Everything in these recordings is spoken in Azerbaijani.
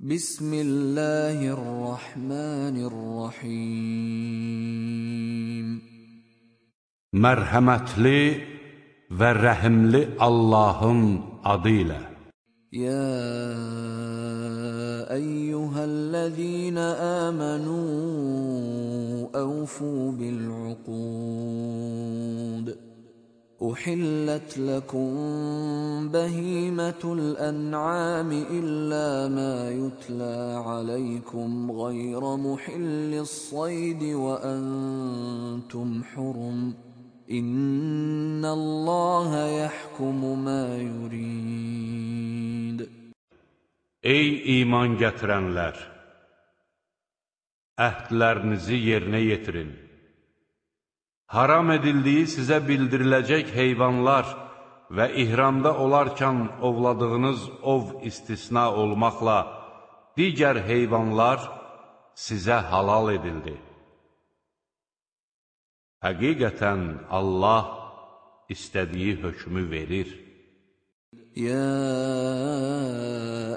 بسم الله الرحمن الرحيم Mərhəmətli və rəhimli Allahın adı ilə. يا ايها الذين امنوا اوفوا بالعقود احلت لكم بهيمه الانعام الا ما يتلى عليكم غير محل الصيد وأنتم حرم ان الله يحكم ما يريد Ey iman gətirənlər! Əhdlərinizi yerinə yetirin. Haram edildiyi sizə bildiriləcək heyvanlar və ihramda olarkən ovladığınız ov istisna olmaqla digər heyvanlar sizə halal edildi. Həqiqətən Allah istədiyi hökmü verir. يا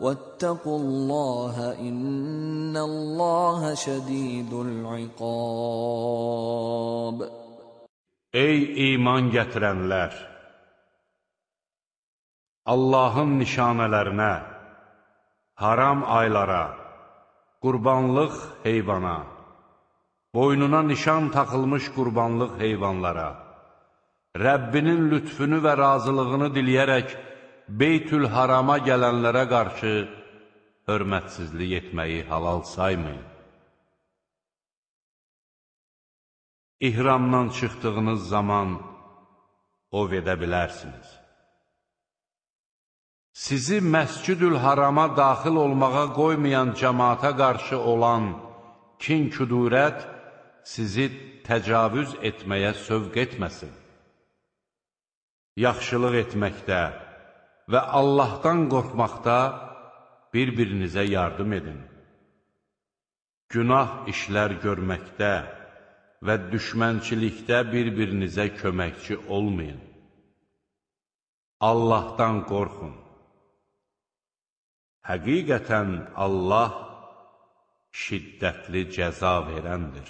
واتقوا الله إن الله شديد العقاب Ey iman gətirənlər! Allahın nişanələrinə, haram aylara, qurbanlıq heyvana, boynuna nişan taxılmış qurbanlıq heyvanlara, Rəbbinin lütfünü və razılığını diliyərək Beytül Harama gələnlərə qarşı hörmətsizlik etməyi halal saymayın. İhramdan çıxdığınız zaman ov edə bilərsiniz. Sizi Məscidül Harama daxil olmağa qoymayan cəmaata qarşı olan kin-küdurət sizi təcavüz etməyə sövq etməsin. Yaxşılıq etməkdə və Allahdan qorxmaqda bir-birinizə yardım edin. Günah işlər görməkdə və düşmənçilikdə bir-birinizə köməkçi olmayın. Allahdan qorxun. Həqiqətən Allah şiddətli cəza verəndir.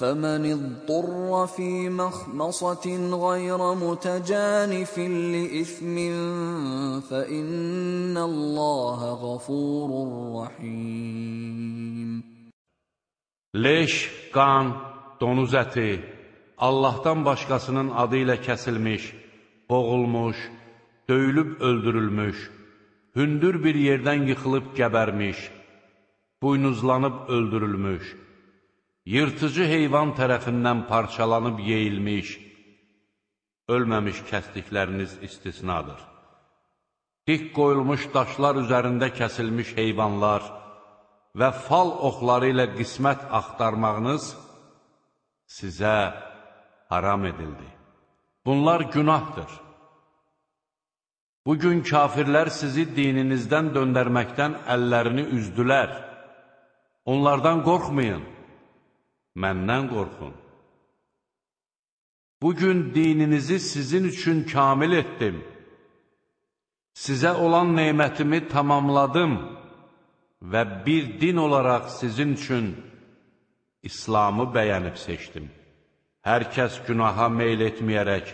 فمن اضطر في مخمصة غير متجانف لإثم فإن الله غفور رحيم Leş, qan, donuz əti, Allahdan başqasının adı ilə kəsilmiş, boğulmuş, döyülüb öldürülmüş, hündür bir yerdən yıxılıb gəbərmiş, buynuzlanıb öldürülmüş, yırtıcı heyvan tərəfindən parçalanıb yeyilmiş, ölməmiş kəsdikləriniz istisnadır. Dik qoyulmuş daşlar üzərində kəsilmiş heyvanlar və fal oxları ilə qismət axtarmağınız sizə haram edildi. Bunlar günahdır. Bugün kafirlər sizi dininizdən döndərməkdən əllərini üzdülər. Onlardan qorxmayın, məndən qorxun. Bugün dininizi sizin üçün kamil etdim. Sizə olan neymətimi tamamladım və bir din olaraq sizin üçün İslamı bəyənib seçdim. Hər kəs günaha meyl etməyərək,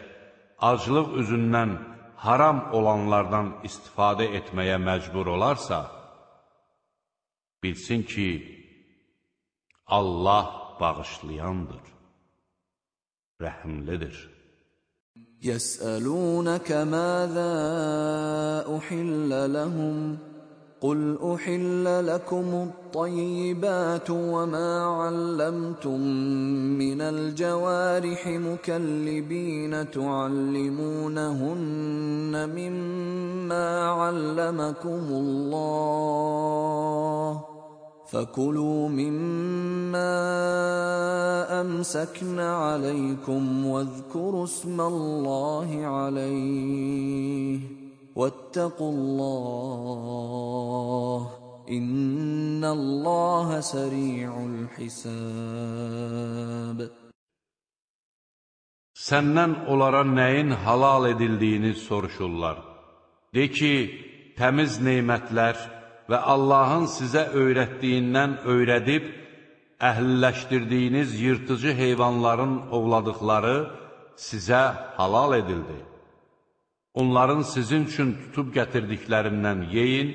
aclıq üzündən haram olanlardan istifadə etməyə məcbur olarsa, bilsin ki, Allah bağışlayandır, rəhimlidir. يسألونك ماذا أحل لهم؟ قل أحل لكم الطيبات وما علمتم من الجوارح مكلبين تعلمونهن مما علمكم الله. فكلوا مما أمسكن عليكم واذكروا اسم الله عليه واتقوا الله إن الله سريع الحساب Səndən onlara nəyin halal edildiyini soruşurlar. De ki, təmiz neymətlər və Allahın sizə öyrətdiyindən öyrədib, əhliləşdirdiyiniz yırtıcı heyvanların ovladıqları sizə halal edildi. Onların sizin üçün tutub gətirdiklərindən yeyin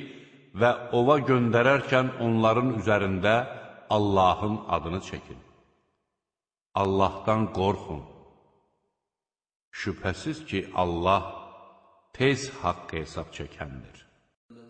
və ova göndərərkən onların üzərində Allahın adını çəkin. Allahdan qorxun. Şübhəsiz ki, Allah tez haqq hesab çəkəndir.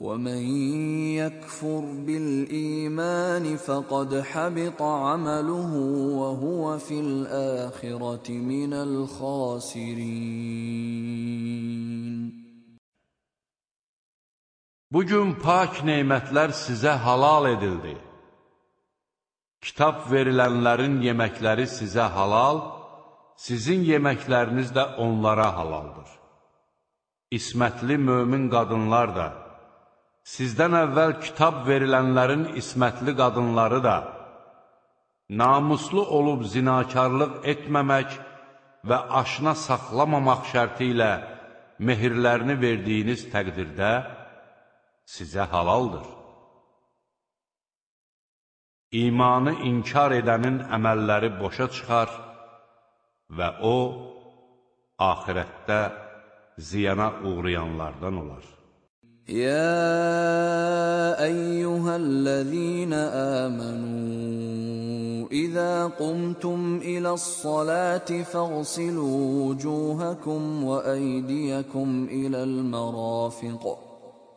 ومن يكفر بالايمان فقد حبط عمله وهو في الاخره من الخاسرين Bugün pak nemətlər sizə halal edildi. Kitab verilənlərin yeməkləri sizə halal, sizin yeməkləriniz də onlara halaldır. İsmətli mömin qadınlar da, sizdən əvvəl kitab verilənlərin ismətli qadınları da, namuslu olub zinakarlıq etməmək və aşına saxlamamaq şərti ilə mehirlərini verdiyiniz təqdirdə sizə halaldır. İmanı inkar edənin əməlləri boşa çıxar və o, ahirətdə ziyana uğrayanlardan olar. يا أيها الذين آمنوا إذا قمتم إلى الصلاة فاغسلوا وجوهكم وأيديكم إلى المرافق.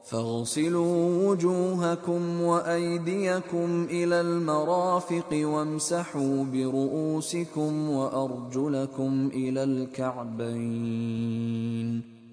فاغسلوا وجوهكم وأيديكم إلى المرافق وامسحوا برؤوسكم وأرجلكم إلى الكعبين.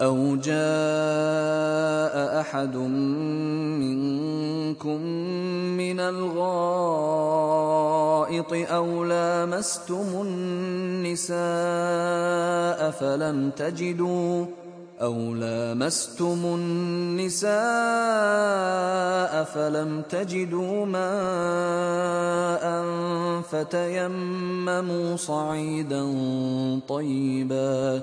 أو جاء أحد منكم من الغائط أو لامستم النساء فلم تجدوا أو لامستم النساء فلم تجدوا ماء فتيمموا صعيدا طيبا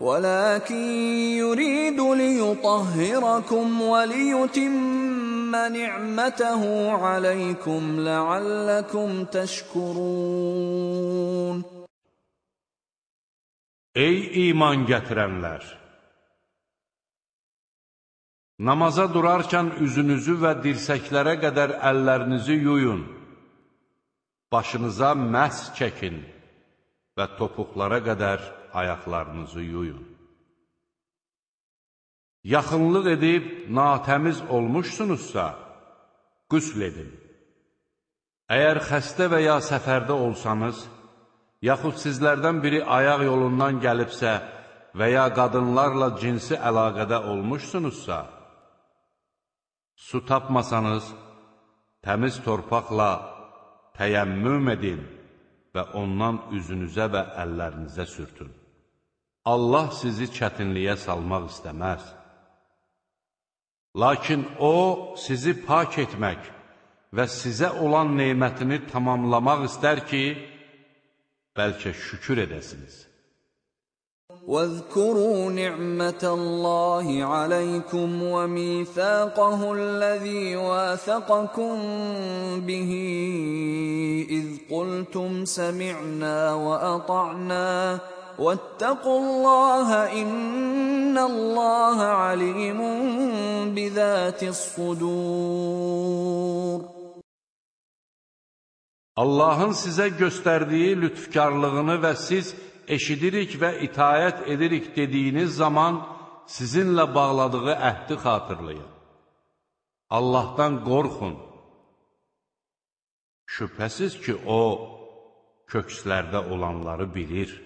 ولكن يريد ليطهركم وليتم نعمته عليكم لعلكم تشكرون Ey iman gətirənlər! Namaza durarkən üzünüzü və dirsəklərə qədər əllərinizi yuyun, başınıza məhs çəkin və topuqlara qədər ayaqlarınızı yuyun. Yaxınlıq edib natəmiz olmuşsunuzsa, qüsl edin. Əgər xəstə və ya səfərdə olsanız, yaxud sizlərdən biri ayaq yolundan gəlibsə və ya qadınlarla cinsi əlaqədə olmuşsunuzsa, su tapmasanız, təmiz torpaqla təyəmmüm edin və ondan üzünüzə və əllərinizə sürtün. Allah sizi çətinliyə salmaq istəməz. Lakin O, sizi pak etmək və sizə olan neymətini tamamlamaq istər ki, bəlkə şükür edəsiniz. واذكروا نعمة الله عليكم وميثاقه الذي واثقكم به إذ قلتم سمعنا وأطعنا واتقوا الله إن الله عليم بذات الصدور Allahın sizə göstərdiyi lütfkarlığını və siz eşidirik və itayət edirik dediyiniz zaman sizinlə bağladığı əhdi xatırlayın. Allahdan qorxun. Şübhəsiz ki, O, kökslərdə olanları bilir.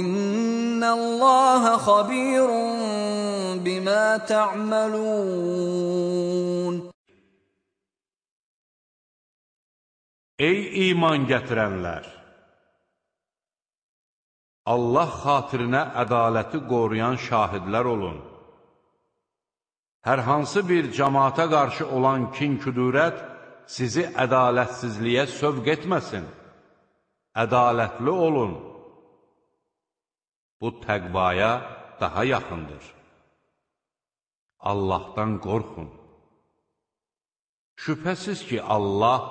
İnnallaha xabirun bima ta'malun Ey iman gətirənlər Allah xatirinə ədaləti qoruyan şahidlər olun Hər hansı bir cəmaata qarşı olan kin-küdurət sizi ədalətsizliyə sövq etməsin. Ədalətli olun. Bu təqvaya daha yaxındır. Allahdan qorxun. Şübhəsiz ki, Allah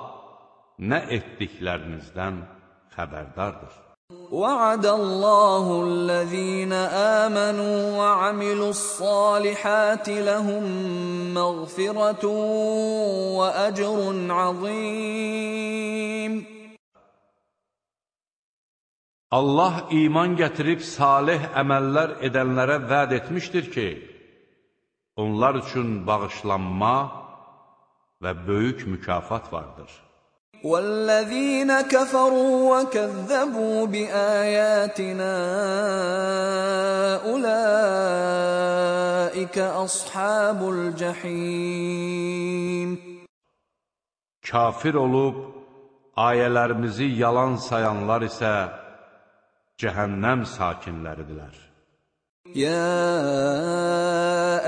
nə etdiklərinizdən xəbərdardır. وعد الله الذين آمنوا وعملوا الصالحات لهم مغفرة وأجر عظيم Allah iman gətirib salih əməllər edənlərə vəd etmişdir ki, onlar üçün bağışlanma və böyük mükafat vardır. والذين كفروا وكذبوا بآياتنا أولئك أصحاب الجحيم Kafir olub ayələrimizi yalan sayanlar isə cəhənnəm sakinləridirlər. يا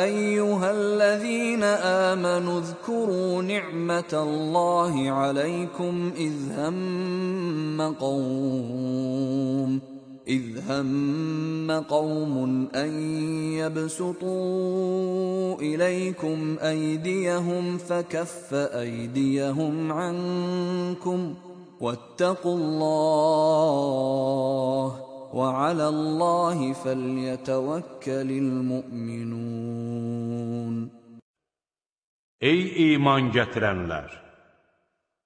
ايها الذين امنوا اذكروا نعمه الله عليكم اذ هم قوم إذ هم قوم أن يبسطوا إليكم أيديهم فكف أيديهم عنكم واتقوا الله وعلى الله فليتوكل المؤمنون Ey iman gətirənlər!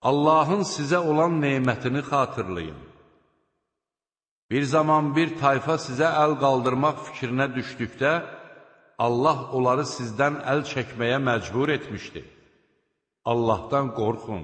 Allahın sizə olan neymətini xatırlayın. Bir zaman bir tayfa sizə əl qaldırmaq fikrinə düşdükdə, Allah onları sizdən əl çəkməyə məcbur etmişdi. Allahdan qorxun.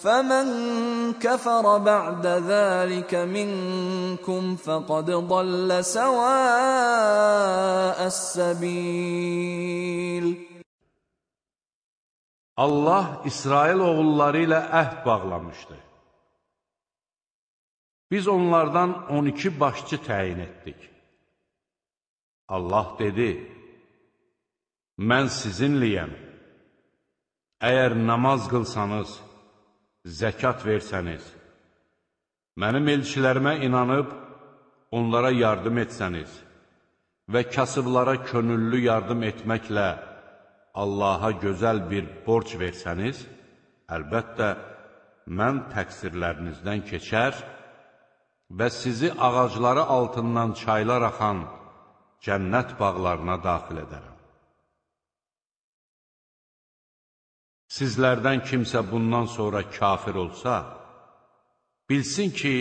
فمن كفر بعد ذلك منكم فقد ضل سواء السبيل Allah İsrail oğulları ilə əhd bağlamışdı. Biz onlardan 12 başçı təyin etdik. Allah dedi, mən sizinliyəm. Əgər namaz qılsanız, zəkat versəniz, mənim elçilərimə inanıb, onlara yardım etsəniz və kasıblara könüllü yardım etməklə Allaha gözəl bir borc versəniz, əlbəttə, mən təqsirlərinizdən keçər və sizi ağacları altından çaylar axan cənnət bağlarına daxil edərəm. Sizlərdən kimsə bundan sonra kafir olsa, bilsin ki,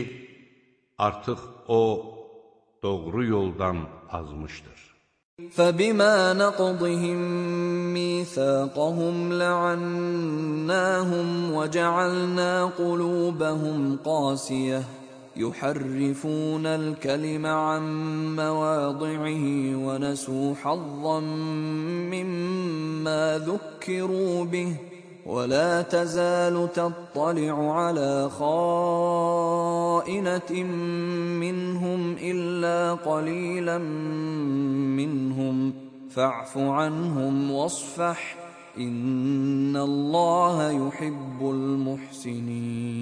artıq o doğru yoldan azmışdır. فبما نقضهم ميثاقهم لعناهم وجعلنا قلوبهم قاسيه يحرفون الكلم عن مواضعه ونسوا حظا مما ذكروا به ولا تزال تطلع على خائنة منهم إلا قليلا منهم فاعف عنهم واصفح إن الله يحب المحسنين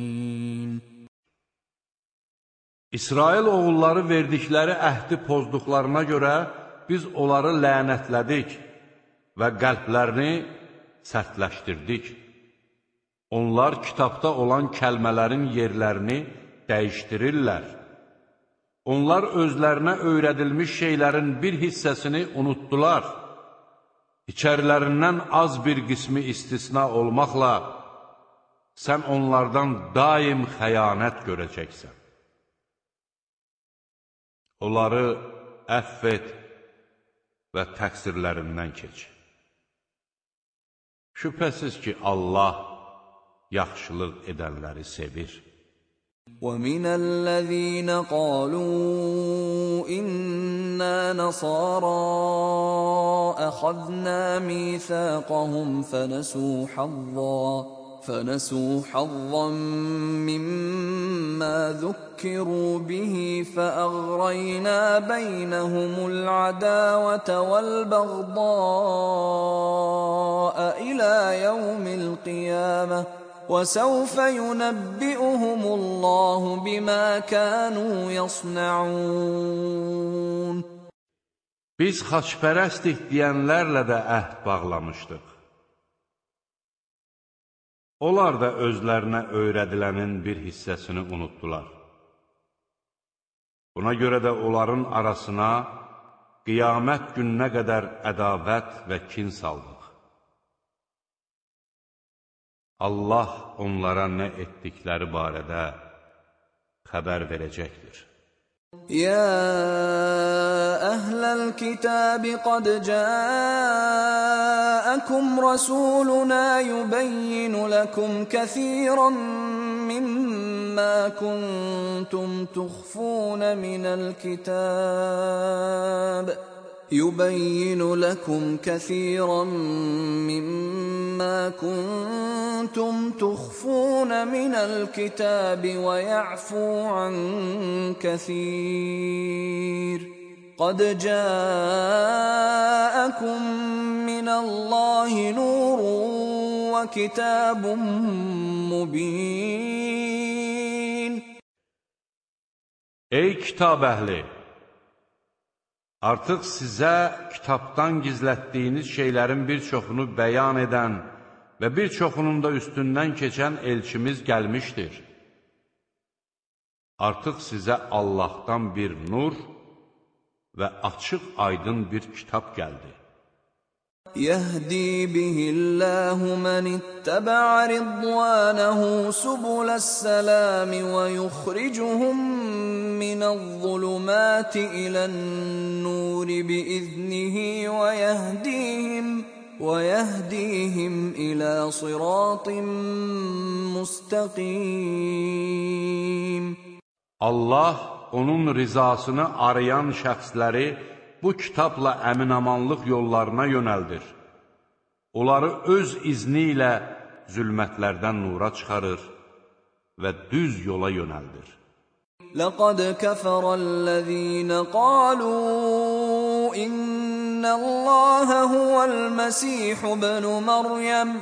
İsrail oğulları verdikləri əhdi pozduqlarına görə biz onları lənətlədik və qəlblərini sərtləşdirdik. Onlar kitabda olan kəlmələrin yerlərini dəyişdirirlər. Onlar özlərinə öyrədilmiş şeylərin bir hissəsini unutdular. İçərilərindən az bir qismi istisna olmaqla, sən onlardan daim xəyanət görəcəksən. Onları əff et və təqsirlərindən keç. Şübhəsiz ki, Allah yaxşılıq edənləri sevir. ومن الذين قالوا إنا نصارى أخذنا ميثاقهم فنسوا حظا فنسوا حظا مما ذكروا به فأغرينا بينهم العداوة والبغضاء إلى يوم القيامة وسوف ينبئهم الله بما كانوا يصنعون Biz xaçpərəstik deyənlərlə də əhd bağlamışdıq. Onlar da özlərinə öyrədilənin bir hissəsini unutdular. Buna görə də onların arasına qiyamət gününə qədər ədavət və kin saldıq. Allah onlara nə etdikləri barədə xəbər verəcəkdir. يا أهل الكتاب قد جاءكم رسولنا يبين لكم كثيرا مما كنتم تخفون من الكتاب. يبين لكم كثيرا مما كنتم تخفون من الكتاب ويعفو عن كثير قد جاءكم من الله نور وكتاب مبين Ey kitab əhli! Artıq sizə kitabdan gizlətdiyiniz şeylərin bir çoxunu bəyan edən və bir çoxunun da üstündən keçən elçimiz gəlmişdir. Artıq sizə Allahdan bir nur və açıq aydın bir kitab gəldi. يهدي به الله من اتبع رضوانه سبل السلام ويخرجهم من الظلمات إلى النور بإذنه ويهديهم ويهديهم إلى صراط مستقيم. Allah onun rizasını arayan şəxsləri bu kitabla əminamanlıq yollarına yönəldir. Onları öz izni ilə zülmətlərdən nura çıxarır və düz yola yönəldir. لقد كفر الذين قالوا إن الله هو المسيح ابن مريم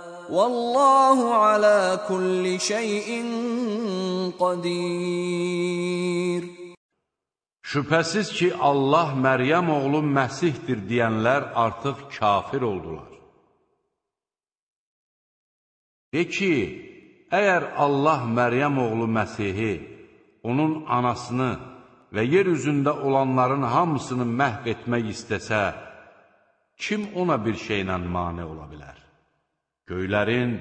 Vallahu ala kulli şeyin qadir. Şübhəsiz ki, Allah Məryəm oğlu Məsihdir deyənlər artıq kafir oldular. De ki, əgər Allah Məryəm oğlu Məsihi, onun anasını və yer üzündə olanların hamısını məhv etmək istəsə, kim ona bir şeylə mane ola bilər? Göylərin,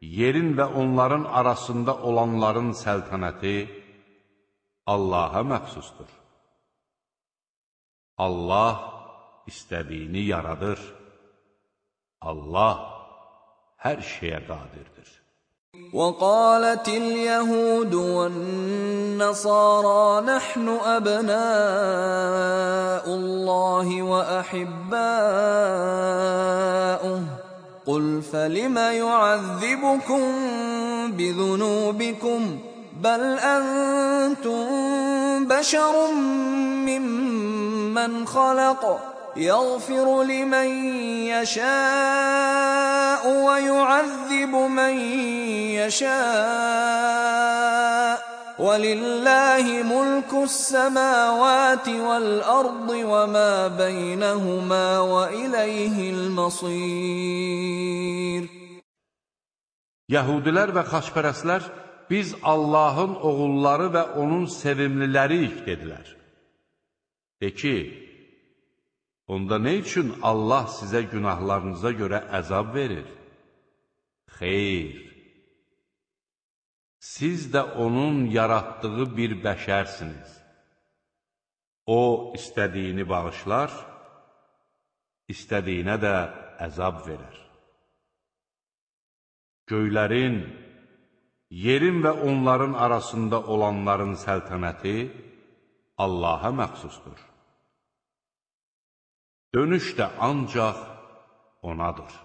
yerin və onların arasında olanların səltənəti Allaha məxsusdur. Allah istədiyini yaradır. Allah hər şeyə qadirdir. وقالت اليهود والنصارى نحن أبناء الله وأحباؤه قل فلم يعذبكم بذنوبكم بل أنتم بشر ممن خلق يغفر لمن يشاء ويعذب من يشاء ولله ملك السماوات والأرض وما بينهما وإليه المصير Yəhudilər və xaçpərəslər biz Allahın oğulları və onun sevimliləriyik dedilər. De ki, onda nə üçün Allah sizə günahlarınıza görə əzab verir? Xeyr, siz də onun yaratdığı bir bəşərsiniz. O, istədiyini bağışlar, istədiyinə də əzab verər. Göylərin, yerin və onların arasında olanların səltənəti Allaha məxsusdur. Dönüş də ancaq Onadır.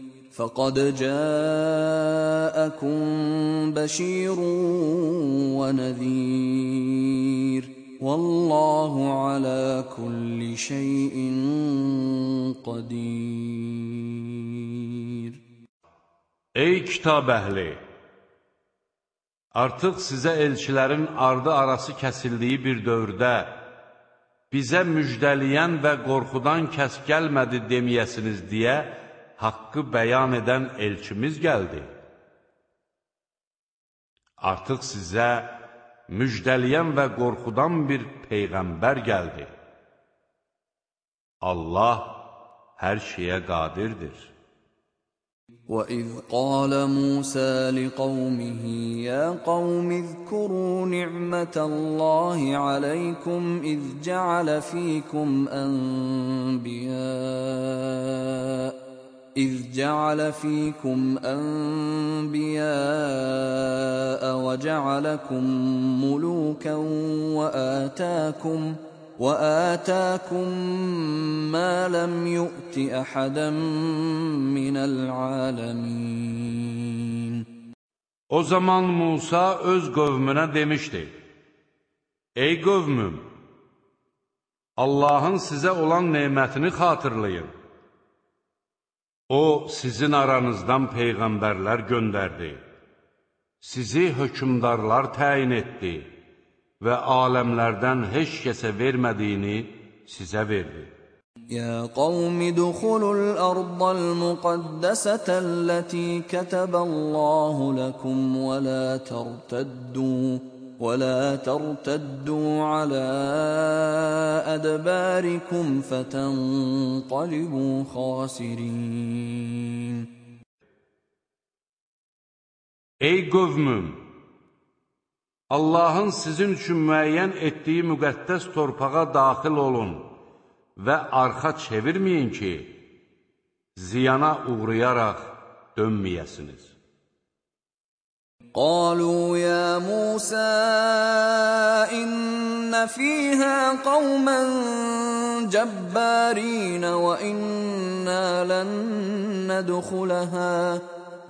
فقد جاءكم بشير ونذير والله على كل شيء قدير Ey kitab əhli! Artıq sizə elçilərin ardı arası kəsildiyi bir dövrdə bizə müjdəliyən və qorxudan kəs gəlmədi deməyəsiniz deyə haqqı bəyan edən elçimiz gəldi. Artıq sizə müjdəliyən və qorxudan bir peyğəmbər gəldi. Allah hər şeyə qadirdir. وإذ قال موسى لقومه يا قوم اذكروا نعمة الله عليكم إذ جعل فيكم أنبياء إذ جعل فيكم أنبياء وجعلكم ملوكا وآتاكم ۖ وآتاكم ما لم يؤت أحدا من العالمين O zaman Musa öz qövmünə demişdi: Ey qövmüm, Allahın sizə olan nemətini xatırlayın. O, sizin aranızdan peyğəmbərlər göndərdi. Sizi hökmdarlar təyin etdi və aləmlərdən heç kəsə vermədiyini sizə verdi. يا قوم ادخلوا الأرض المقدسة التي كتب الله لكم ولا ترتدوا ولا ترتدوا على أدباركم فتنقلبوا خاسرين Ey qövmüm! Allahın sizin üçün müəyyən etdiyi müqəddəs torpağa daxil olun və arxa çevirməyin ki, ziyana uğrayaraq dönməyəsiniz. قالوا يا موسى إن فيها قوما جبارين وإنا لن ندخلها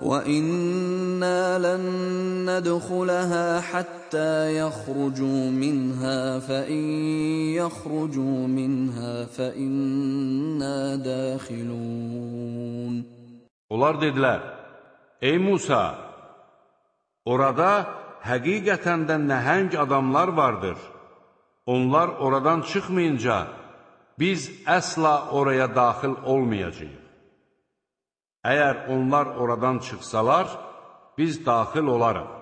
وإنا لن ندخلها حتى يخرجوا منها فإن يخرجوا منها فإنا داخلون. Onlar dedilər, Ey Musa, orada həqiqətən də nəhəng adamlar vardır. Onlar oradan çıxmayınca biz əsla oraya daxil olmayacaq. Əgər onlar oradan çıxsalar, biz daxil olarıq.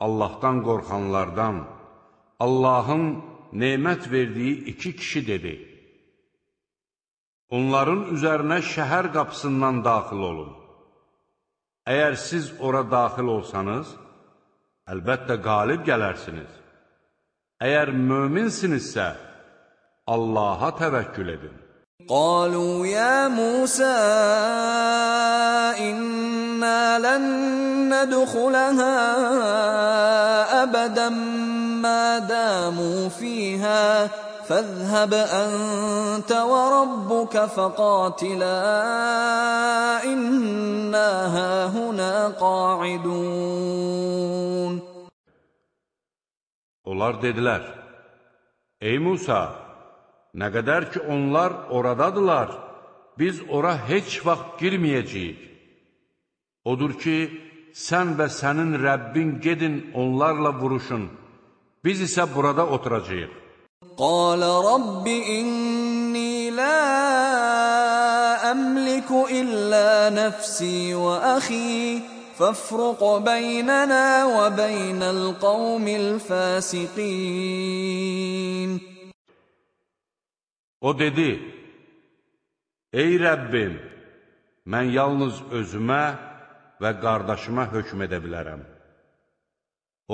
Allahdan qorxanlardan Allahın nemət verdiyi iki kişi dedi. Onların üzərinə şəhər qapısından daxil olun. Əgər siz ora daxil olsanız, əlbəttə qalib gələrsiniz. Əgər möminsinizsə, Allaha təvəkkül edin. قالوا يا موسى إنا لن ندخلها أبدا. ما داموا فيها فاذهب أنت وربك فقاتلا. إنا هاهنا قاعدون. Onlar dedilər, Ey Musa, Nə qədər ki, onlar oradadırlar, biz ora heç vaxt girməyəcəyik. Odur ki, sən və sənin Rəbbin gedin onlarla vuruşun, biz isə burada oturacaq. Qalə Rabbi inni lə əmliku illə nəfsi və əxi, fəfruq beynənə və beynəl qavmil fəsiqin. O dedi, Ey Rəbbim, mən yalnız özümə və qardaşıma hökm edə bilərəm.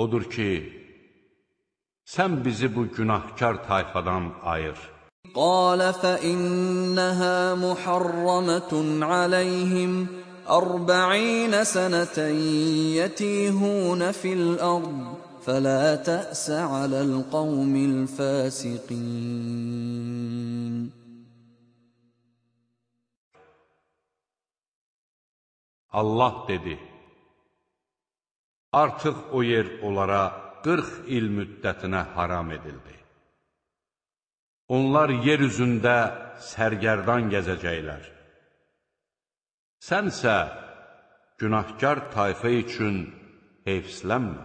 Odur ki, sən bizi bu günahkar tayfadan ayır. Qalə fəinnəhə muharramatun aləyhim, ərba'inə sənətən yətihunə fil ərd. فلا تأس على القوم الفاسقين Allah dedi, Artıq o yer onlara 40 il müddətinə haram edildi. Onlar yer üzündə sərgərdan gəzəcəklər. Sənsə günahkar tayfa üçün heyfslənmə.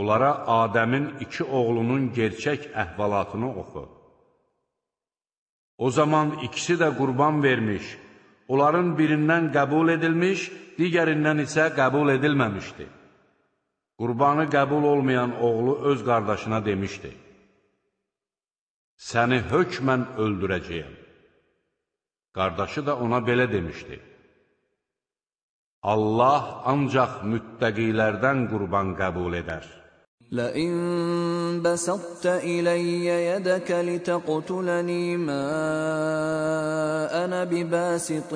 Onlara Adəmin iki oğlunun gerçək əhvalatını oxu. O zaman ikisi də qurban vermiş, onların birindən qəbul edilmiş, digərindən isə qəbul edilməmişdi. Qurbanı qəbul olmayan oğlu öz qardaşına demişdi, Səni hökmən öldürəcəyəm. Qardaşı da ona belə demişdi, Allah ancaq müttəqilərdən qurban qəbul edər. لئن بسطت إلي يدك لتقتلني ما أنا بباسط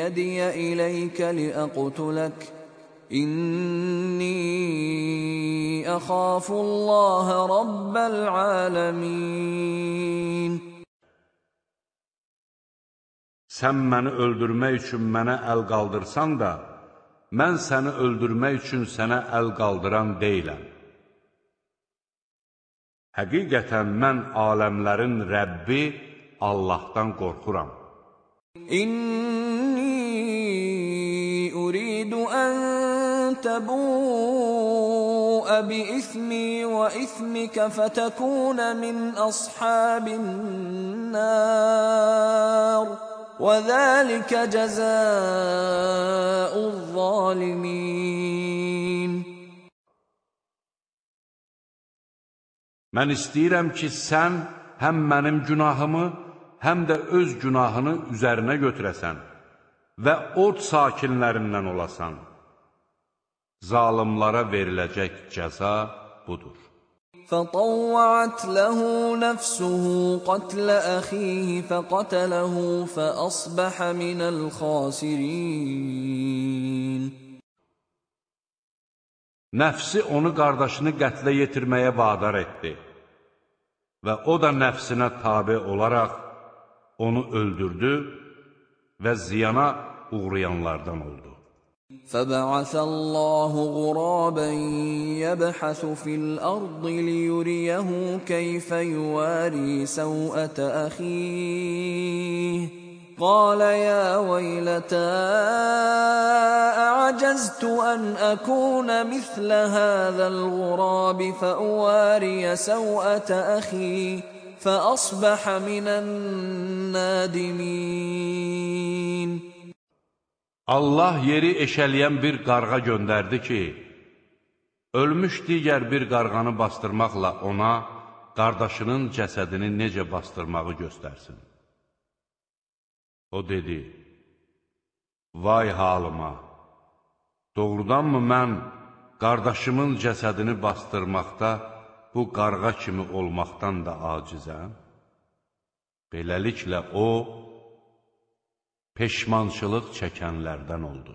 يدي إليك لأقتلك إني أخاف الله رب العالمين Sən məni öldürmək üçün mənə əl qaldırsan da, mən səni öldürmək üçün sənə əl qaldıran deyiləm. Həqiqətən mən aləmlərin Rəbbi Allahdan qorxuram. إني أريد أن تبوء بإثمي وإثمك فتكون من أصحاب النار وذلك جزاء الظالمين Mən istəyirəm ki, sən həm mənim günahımı, həm də öz günahını üzərinə götürəsən və od sakinlərindən olasan. Zalimlara veriləcək cəza budur. فطوعت له نفسه قتل أخيه فقتله فأصبح من الخاسرين Nəfsi onu qardaşını qətlə yetirməyə vadar etdi Və o da nəfsinə tabe olaraq onu öldürdü və ziyana uğrayanlardan oldu. فبعث الله غرابا يبحث في الأرض ليريه كيف يواري سوءه اخيه قال يا ويلتى اعجزت ان اكون مثل هذا الغراب فاواري سوءه اخي فأصبح من النادمين Allah yeri eşələyən bir qarğa göndərdi ki, ölmüş digər bir qarğanı bastırmaqla ona qardaşının cəsədini necə bastırmağı göstərsin. O dedi, Vay halıma! Doğrudanmı mən qardaşımın cəsədini bastırmaqda bu qarğa kimi olmaqdan da acizəm? Beləliklə o, peşmançılıq çəkənlərdən oldu.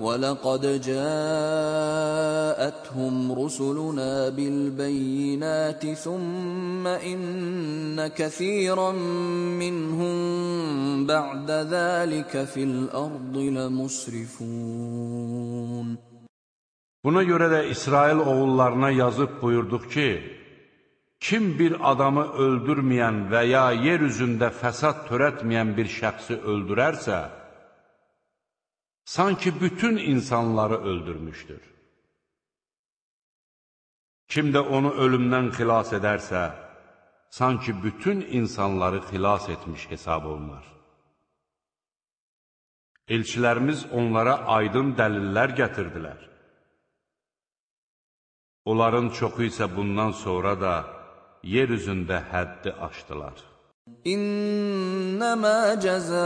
ولقد جاءتهم رسلنا بالبينات ثم إن كثيرا منهم بعد ذلك في الأرض لمسرفون Buna görə də İsrail oğullarına yazıb buyurduq ki, kim bir adamı öldürməyən və ya yer üzündə fəsad törətməyən bir şəxsi öldürərsə, sanki bütün insanları öldürmüşdür. Kim də onu ölümdən xilas edərsə, sanki bütün insanları xilas etmiş hesab olunar. Elçilərimiz onlara aydın dəlillər gətirdilər. Onların çoxu isə bundan sonra da yer üzündə həddi aşdılar. إنما جزاء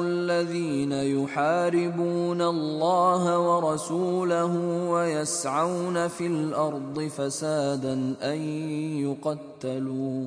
الذين يحاربون الله ورسوله ويسعون في الأرض فسادا أن يقتلوا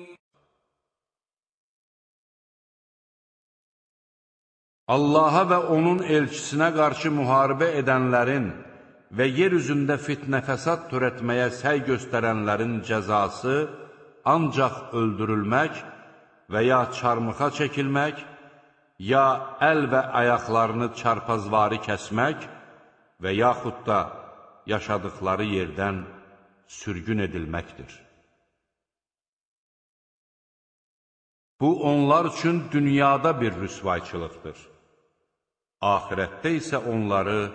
Allaha və onun elçisinə qarşı müharibə edənlərin və yer üzündə fitnə fəsad törətməyə səy göstərənlərin cəzası ancaq öldürülmək və ya çarmıxa çəkilmək, ya əl və ayaqlarını çarpazvari kəsmək və yaxud da yaşadıkları yerdən sürgün edilməkdir. Bu, onlar üçün dünyada bir rüsvayçılıqdır. Ahirətdə isə onları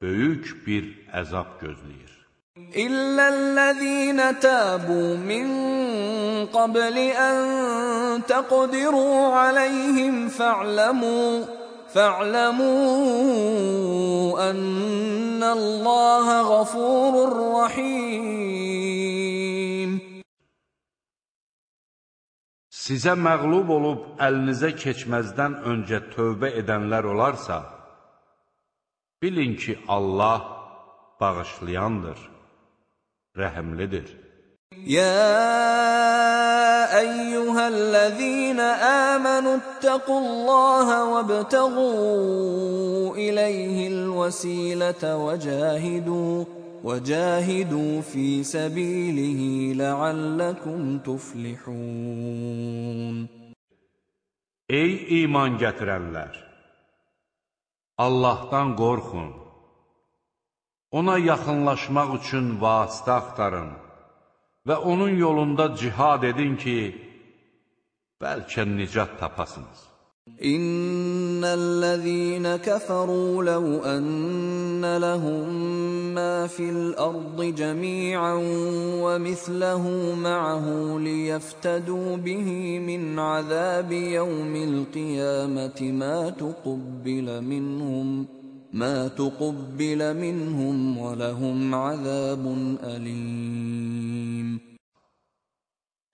böyük bir əzab gözləyir. İllellezîne tâbû min qabli en teqdirû aleyhim fa'lemû fa'lemû ennallâhe gafûrur rahîm. Sizə məğlub olub əlinizə keçməzdən öncə tövbə edənlər olarsa, bilin ki, Allah bağışlayandır, rəhimlidir. يا أيها الذين آمنوا اتقوا الله وابتغوا إليه الوسيلة وجاهدوا وجاهدوا في سبيله لعلكم تفلحون Ey iman gətirənlər! Allahdan qorxun. Ona yaxınlaşmaq üçün vasitə axtarın və onun yolunda cihad edin ki, bəlkə nicat tapasınız. إن الذين كفروا لو أن لهم ما في الأرض جميعا ومثله معه ليفتدوا به من عذاب يوم القيامة ما تقبل منهم ما تقبل منهم ولهم عذاب أليم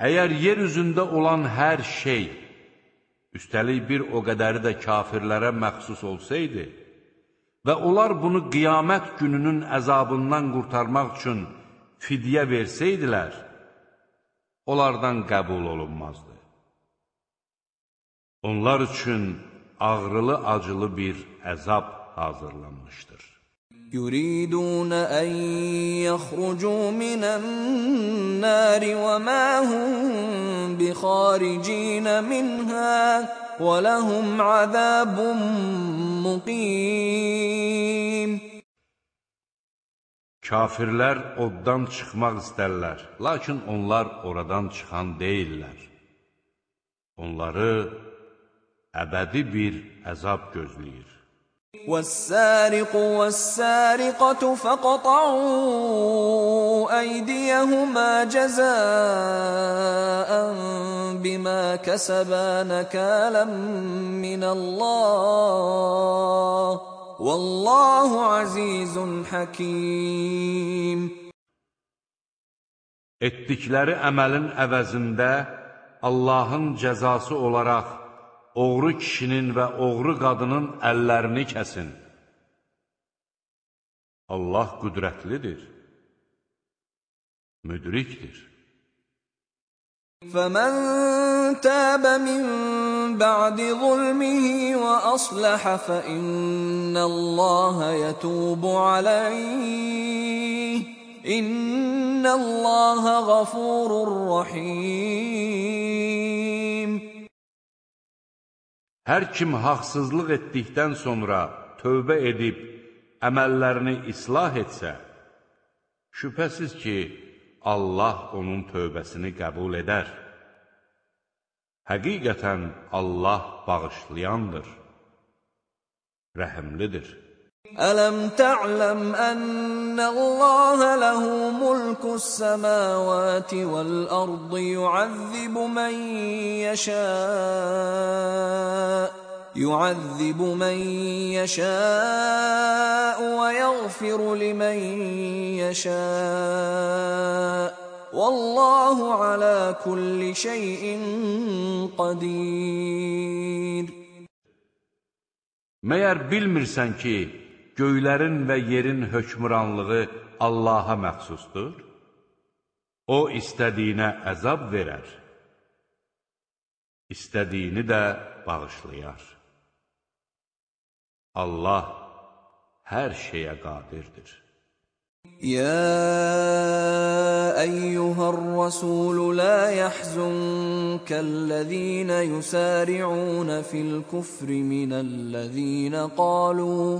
Əgər yer üzündə olan hər şey, üstəlik bir o qədəri də kafirlərə məxsus olsaydı və onlar bunu qiyamət gününün əzabından qurtarmaq üçün fidyə versəydilər, onlardan qəbul olunmazdı. Onlar üçün ağrılı-acılı bir əzab hazırlanmışdır. يريدون أن يخرجوا من النار وما هم بخارجين منها ولهم عذاب مقيم Kafirlər oddan çıxmaq istərlər, lakin onlar oradan çıxan deyillər. Onları əbədi bir əzab gözləyir. والسارق والسارقة فقطعوا أيديهما جزاء بما كسبا نكالا من الله والله عزيز حكيم. Etdikləri əməlin əvəzində Allahın cəzası olaraq oğru kişinin və oğru qadının əllərini kəsin. Allah qüdrətlidir, müdrikdir. فمن تاب من بعد ظلمه وأصلح فإن الله يتوب عليه إن الله غفور رحيم Hər kim haqsızlıq etdikdən sonra tövbə edib əməllərini islah etsə, şübhəsiz ki, Allah onun tövbəsini qəbul edər. Həqiqətən Allah bağışlayandır, ألم تعلم أن الله له ملك السماوات والأرض يعذب من يشاء يعذب من يشاء ويغفر لمن يشاء. والله على كل شيء قدير. ما يربي المرسان كي göylərin və yerin hökmüranlığı Allaha məxsusdur? O, istədiyinə əzab verər, istədiyini də bağışlayar. Allah hər şeyə qadirdir. يا أيها الرسول لا يحزنك الذين يسارعون في الكفر من الذين قالوا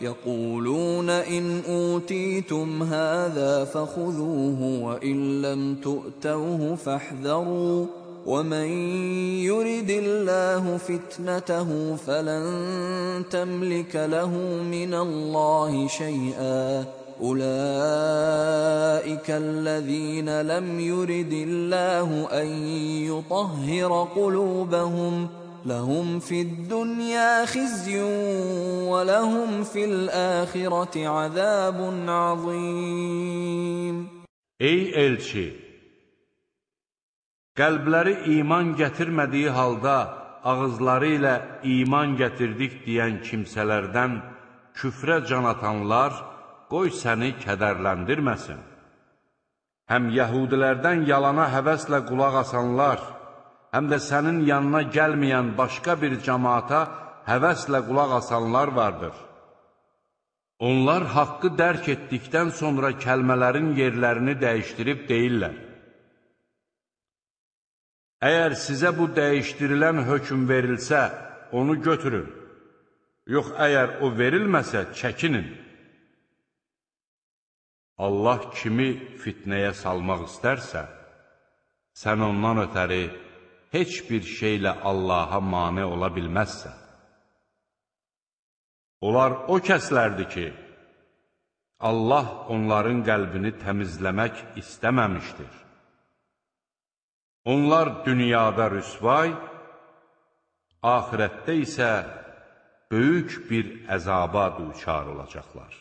يقولون إن أوتيتم هذا فخذوه وإن لم تؤتوه فاحذروا ومن يرد الله فتنته فلن تملك له من الله شيئا أولئك الذين لم يرد الله أن يطهر قلوبهم لهم في الدنيا خزي ولهم في الاخره عذاب عظيم Ey elçi Qəlbləri iman gətirmədiyi halda ağızları ilə iman gətirdik deyən kimsələrdən küfrə can atanlar qoy səni kədərləndirməsin. Həm yəhudilərdən yalana həvəslə qulaq asanlar, həm də sənin yanına gəlməyən başqa bir cəmaata həvəslə qulaq asanlar vardır. Onlar haqqı dərk etdikdən sonra kəlmələrin yerlərini dəyişdirib deyirlər. Əgər sizə bu dəyişdirilən hökm verilsə, onu götürün. Yox, əgər o verilməsə, çəkinin. Allah kimi fitnəyə salmaq istərsə, sən ondan ötəri heç bir şeylə Allaha mane ola bilməzsən. Onlar o kəslərdir ki, Allah onların qəlbini təmizləmək istəməmişdir. Onlar dünyada rüsvay, axirətdə isə böyük bir əzaba düçar olacaqlar.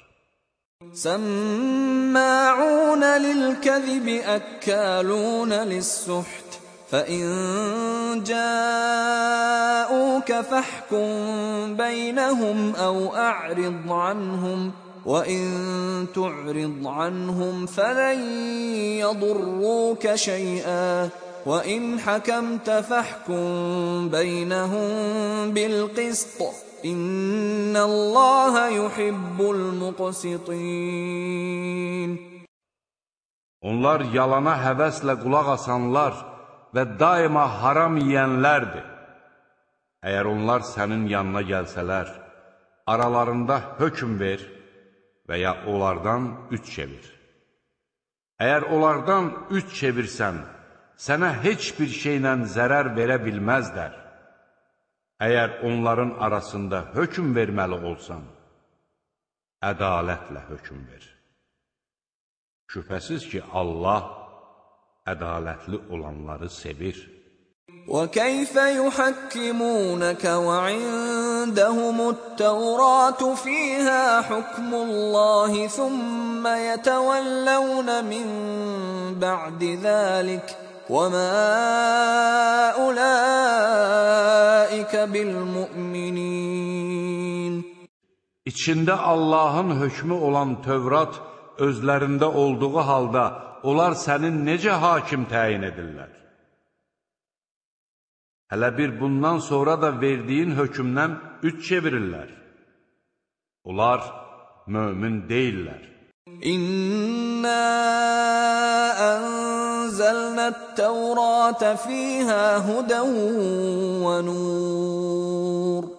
Səmma'un lil-kəzibi əkkəlun lis-suht فإن جاءوك فاحكم بينهم أو أعرض عنهم وإن تعرض عنهم فلن يضروك شيئا وإن حكمت فاحكم بينهم بالقسط إن الله يحب المقسطين Onlar yalana həvəslə qulaq asanlar. Və daima haram yiyənlərdir. Əgər onlar sənin yanına gəlsələr, aralarında hökm ver və ya onlardan üç çevir. Əgər onlardan üç çevirsən, sənə heç bir şeylə zərər verə bilməzlər. Əgər onların arasında hökm verməli olsan, ədalətlə hökm ver. Şübhəsiz ki, Allah ədalətli olanları sevir. وكيف يحكمونك وعندهم التوراة فيها حكم الله ثم يتولون من بعد ذلك وما أولئك بالمؤمنين İçində Allahın hökmü olan Tövrat özlərində olduğu halda onlar sənin necə hakim təyin edirlər? Hələ bir bundan sonra da verdiyin hökmdən üç çevirirlər. Onlar mömin deyillər. İnna anzalnat-taurata fiha hudan ve nur.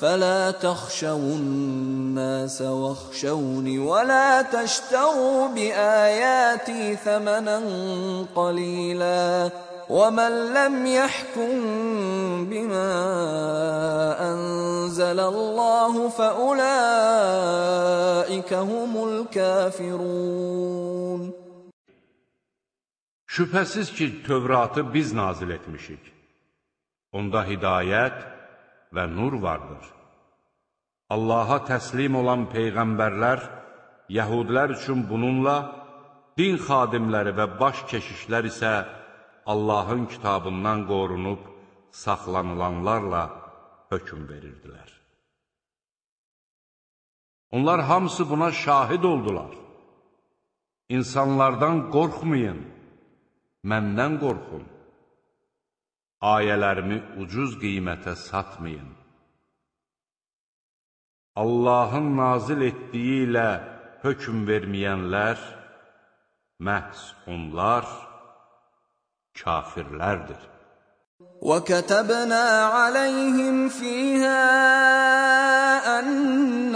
فلا تخشوا الناس واخشوني ولا تشتروا بآياتي ثمنا قليلا ومن لم يحكم بما أنزل الله فأولئك هم الكافرون Şübhəsiz ki, Tövratı biz nazil etmişik. Onda hidayət və nur vardır. Allaha təslim olan peyğəmbərlər yəhudlər üçün bununla, din xadimləri və baş keşişlər isə Allahın kitabından qorunub saxlanılanlarla hökm verirdilər. Onlar hamısı buna şahid oldular. İnsanlardan qorxmayın, məndən qorxun ayələrimi ucuz qiymətə satmayın. Allahın nazil etdiyi ilə hökm verməyənlər, məhz onlar kafirlərdir. وكتبنا عليهم فيها أن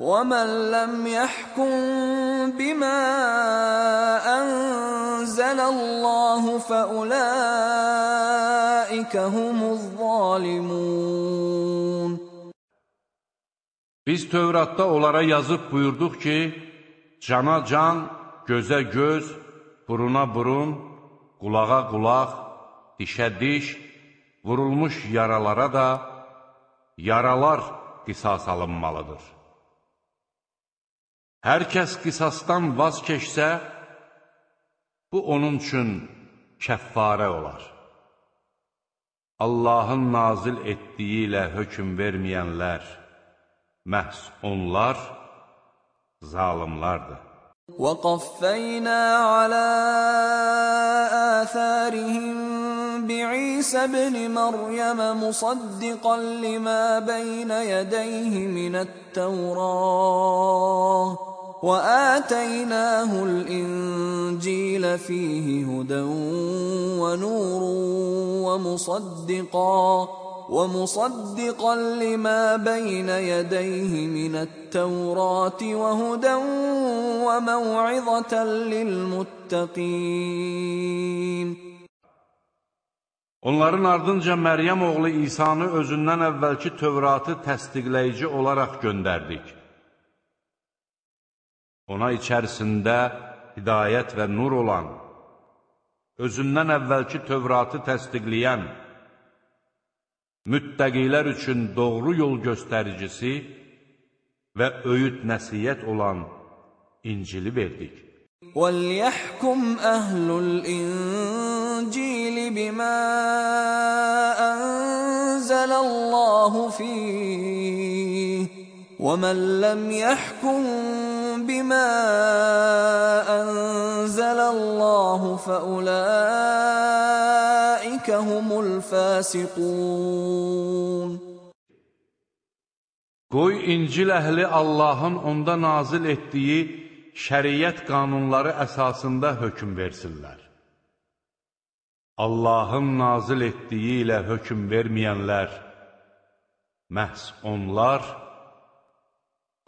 ومن لم يحكم بما أنزل الله فأولئك هم الظالمون Biz Tövratda onlara yazıb buyurduq ki, cana can, gözə göz, buruna burun, qulağa qulaq, dişə diş, vurulmuş yaralara da yaralar qisas alınmalıdır. Hər kəs qisasdan vaz keçsə, bu onun üçün kəffarə olar. Allahın nazil etdiyi ilə hökm verməyənlər, məhz onlar zalimlardır. وَقَفَّيْنَا عَلَى آثَارِهِمْ بِعِيسَى ابْنِ مَرْيَمَ مُصَدِّقًا لِمَا بَيْنَ يَدَيْهِ مِنَ التَّوْرَاةِ وَآتَيْنَاهُ الْإِنْجِيلَ فِيهِ هُدًى وَنُورٌ وَمُصَدِّقًا ومصدقا لما بين يديه من التوراة وهدى وموعظة للمتقين Onların ardınca Məryəm oğlu İsanı özündən əvvəlki Tövratı təsdiqləyici olaraq göndərdik. Ona içərisində hidayət və nur olan, özündən əvvəlki Tövratı təsdiqləyən, müttəqilər üçün doğru yol göstəricisi və öyüd nəsiyyət olan İncili verdik. وَلْيَحْكُمْ أَهْلُ الْإِنْجِيلِ بِمَا أَنزَلَ اللَّهُ فِيهِ وَمَنْ لَمْ يَحْكُمْ بِمَا أَنزَلَ اللَّهُ فَأُولَٰئِكَ هُمُ الْفَاسِقُونَ Qoy İncil əhli Allahın onda nazil etdiyi şəriət qanunları əsasında hökm versinlər. Allahın nazil etdiyi ilə hökm verməyənlər, məhz onlar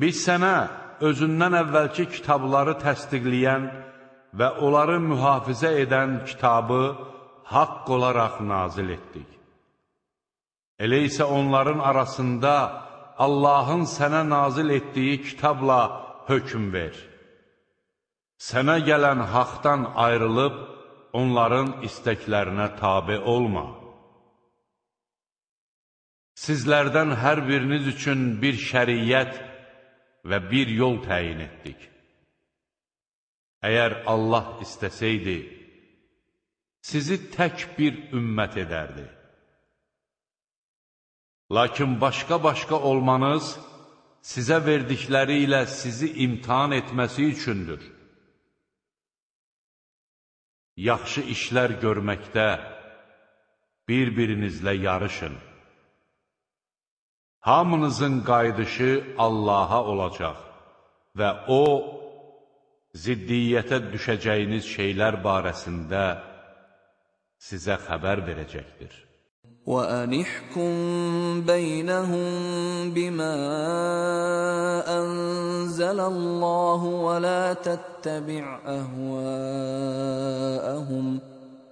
Biz sənə özündən əvvəlki kitabları təsdiqləyən və onları mühafizə edən kitabı haqq olaraq nazil etdik. Elə isə onların arasında Allahın sənə nazil etdiyi kitabla hökm ver. Sənə gələn haqdan ayrılıb, onların istəklərinə tabi olma. Sizlərdən hər biriniz üçün bir şəriyyət və bir yol təyin etdik. Əgər Allah istəsəydi, sizi tək bir ümmət edərdi. Lakin başqa-başqa olmanız sizə verdikləri ilə sizi imtihan etməsi üçündür. Yaxşı işlər görməkdə bir-birinizlə yarışın Hamınızın qayıdışı Allaha olacaq və O, ziddiyyətə düşəcəyiniz şeylər barəsində sizə xəbər verəcəkdir. وَأَنِحْكُم بَيْنَهُم بِمَا أَنزَلَ اللَّهُ وَلَا تَتَّبِعْ أَهْوَاءَهُمْ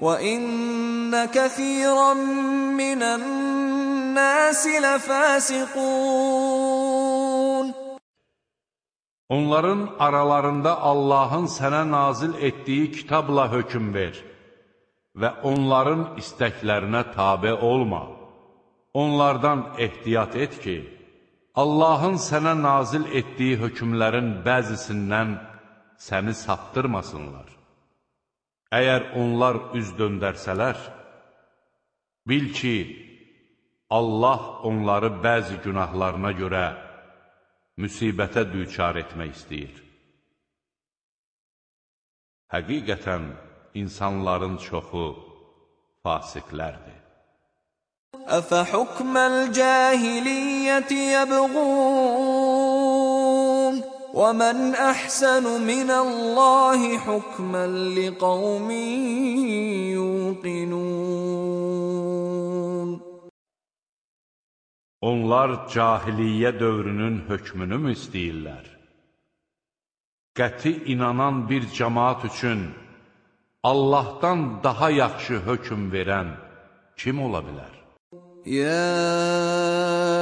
وإن كثيرا من الناس لفاسقون Onların aralarında Allahın sənə nazil etdiyi kitabla hökm ver və onların istəklərinə tabe olma. Onlardan ehtiyat et ki, Allahın sənə nazil etdiyi hökmlərin bəzisindən səni saptırmasınlar. Əgər onlar üz döndərsələr, bil ki, Allah onları bəzi günahlarına görə müsibətə düçar etmək istəyir. Həqiqətən, insanların çoxu fasiqlərdir. Əfəhukməl cahiliyyəti yəbğun وَمَنْ أَحْسَنُ مِنَ اللَّهِ حُكْمًا لِقَوْمٍ يُوقِنُونَ Onlar cahiliyyə dövrünün hökmünü mü istəyirlər? Qəti inanan bir cəmaat üçün Allahdan daha yaxşı hökm verən kim ola bilər?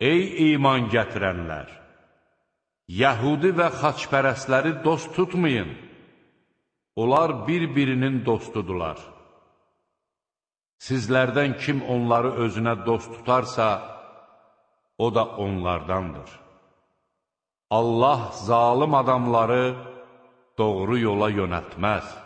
Ey iman gətirənlər! Yəhudi və xaçpərəsləri dost tutmayın. Onlar bir-birinin dostudular. Sizlərdən kim onları özünə dost tutarsa, o da onlardandır. Allah zalım adamları doğru yola yönəltməz.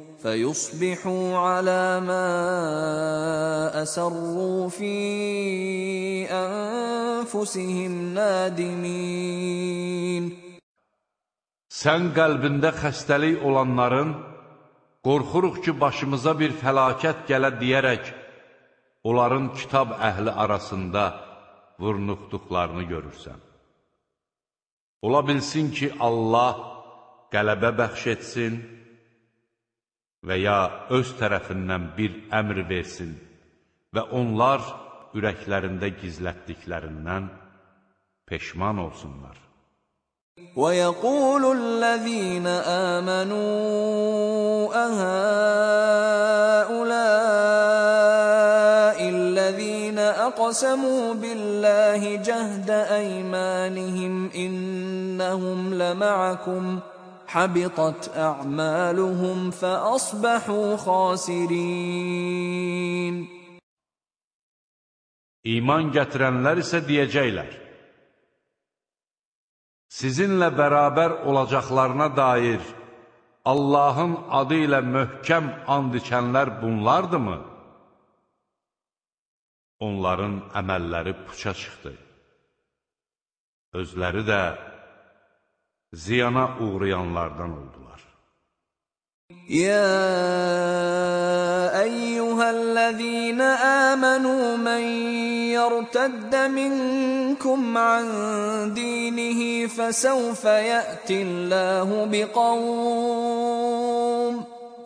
فيصبحوا على ما أسروا في أنفسهم نادمين Sən qəlbində xəstəlik olanların, qorxuruq ki, başımıza bir fəlakət gələ deyərək, onların kitab əhli arasında vurnuxduqlarını görürsən. Ola bilsin ki, Allah qələbə bəxş etsin, və ya öz tərəfindən bir əmr versin və onlar ürəklərində gizlətdiklərindən peşman olsunlar. وَيَقُولُ الَّذِينَ آمَنُوا أَهَؤُلَاءِ الَّذِينَ أَقْسَمُوا بِاللَّهِ جَهْدَ أَيْمَانِهِمْ إِنَّهُمْ لَمَعَكُمْ ۚ حبطت أعمالهم فأصبحوا خاسرين İman gətirənlər isə deyəcəklər, Sizinlə bərabər olacaqlarına dair Allahın adı ilə möhkəm and içənlər bunlardırmı? Onların əməlləri puça çıxdı. Özləri də ziyana uğrayanlardan oldular. يا ايها الذين امنوا من يرتد منكم عن دينه فسوف ياتي الله بقوم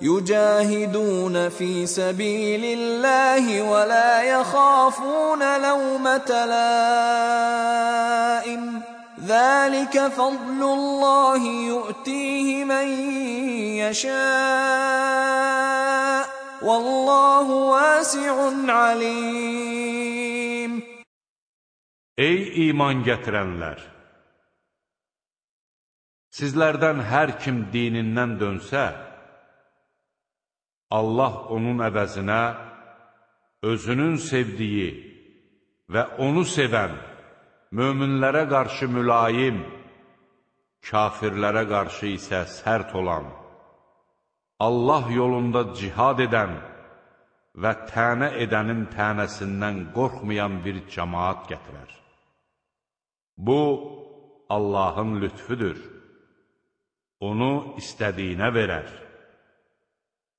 يجاهدون في سبيل الله ولا يخافون لومة لائم. ذلك فضل الله يؤتيه من يشاء. والله واسع عليم. Ey iman gətirənlər! Sizlərdən hər kim dinindən dönsə, Allah onun əvəzinə özünün sevdiyi və onu sevən möminlərə qarşı mülayim, kafirlərə qarşı isə sərt olan, Allah yolunda cihad edən və tənə edənin tənəsindən qorxmayan bir cəmaat gətirər. Bu, Allahın lütfüdür. Onu istədiyinə verər.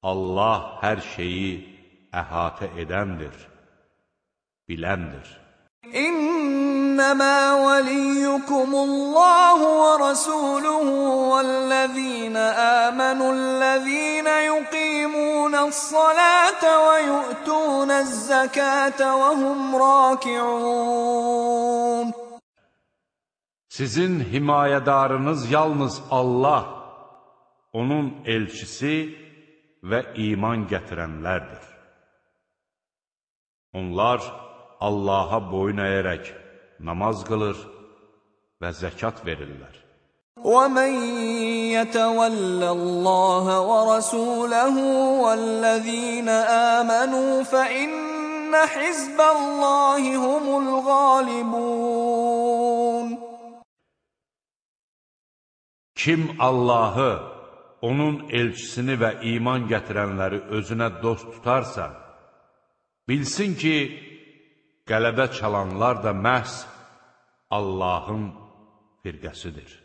Allah hər şeyi əhatə edəndir, biləndir. İnnəmə veliyyukumullahu və rasuluhu vəllezina əmənullezina yuqimunəs-salata və yu'tunəz-zəkata və hum raki'un. Sizin himayədarınız yalnız Allah, onun elçisi və iman gətirənlərdir. Onlar Allaha boyun əyərək namaz qılır və zəkat verirlər. ومن يتول الله ورسوله والذين آمنوا فإن حزب الله هم الغالبون Kim Allahı, onun elçisini və iman gətirənləri özünə dost tutarsa, bilsin ki, qələbə çalanlar da məhz Allahın firqəsidir.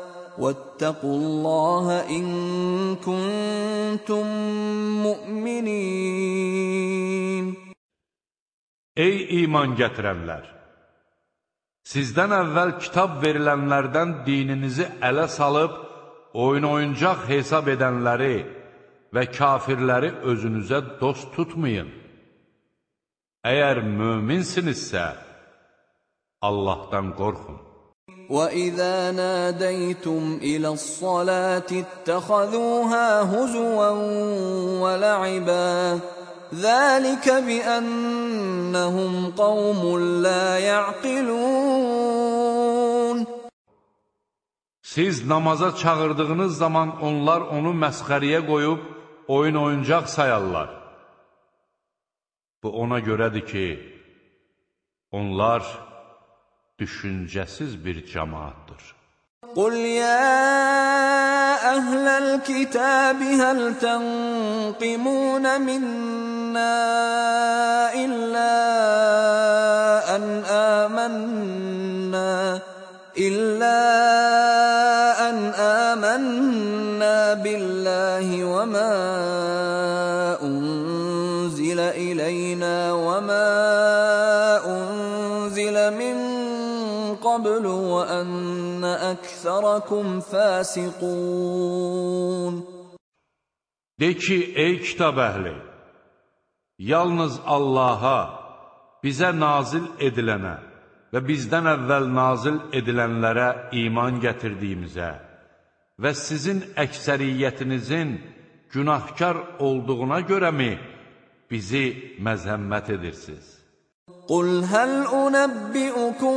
واتقوا الله إن كنتم مؤمنين Ey iman gətirənlər! Sizdən əvvəl kitab verilənlərdən dininizi ələ salıb, oyun-oyuncaq hesab edənləri və kafirləri özünüzə dost tutmayın. Əgər möminsinizsə, Allahdan qorxun. وَإِذَا نَادَيْتُمْ إِلَى الصَّلَاةِ اتَّخَذُوهَا هُزُوًا وَلَعِبًا ذَلِكَ بِأَنَّهُمْ قَوْمٌ لَا يَعْقِلُونَ Siz namaza çağırdığınız zaman onlar onu məsxəriyə qoyub oyun oyuncaq sayarlar. Bu ona görədir ki, onlar düşüncəsiz bir cəmaatdır. قل يا أهل الكتاب هل تنقمون منا إلا أن آمنا إلا أن آمنا بالله وما وأن أكثركم فاسقون De ki, ey kitab əhli, yalnız Allaha, bizə nazil edilənə və bizdən əvvəl nazil edilənlərə iman gətirdiyimizə və sizin əksəriyyətinizin günahkar olduğuna görəmi bizi məzəmmət edirsiniz? قل هل أنبئكم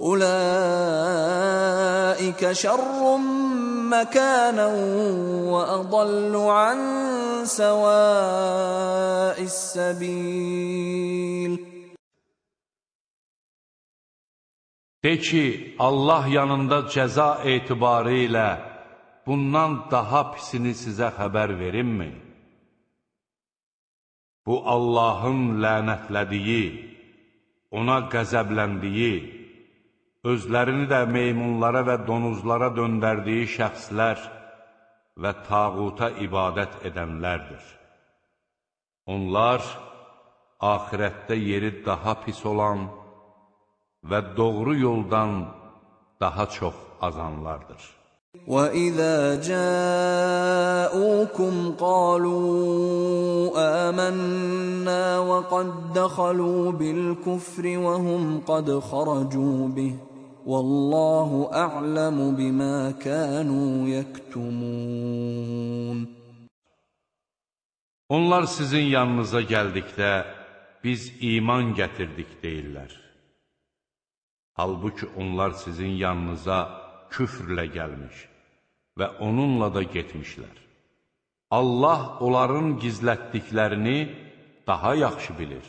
أولئك شر مكانا وأضل عن سواء السبيل De ki, Allah yanında cəza etibarı ilə bundan daha pisini sizə xəbər verimmi? Bu, Allahın lənətlədiyi, ona qəzəbləndiyi, özlərini də meymunlara və donuzlara döndərdiyi şəxslər və tağuta ibadət edənlərdir. Onlar, ahirətdə yeri daha pis olan və doğru yoldan daha çox azanlardır. وَإِذَا جَاءُوكُمْ قَالُوا آمَنَّا وَقَدْ دَخَلُوا بِالْكُفْرِ وَهُمْ قَدْ خَرَجُوا بِهِ Vallahu a'lamu bima kanu yektumun. Onlar sizin yanınıza gəldikdə biz iman gətirdik deyirlər. Halbuki onlar sizin yanınıza küfrlə gəlmiş və onunla da getmişlər. Allah onların gizlətdiklərini daha yaxşı bilir.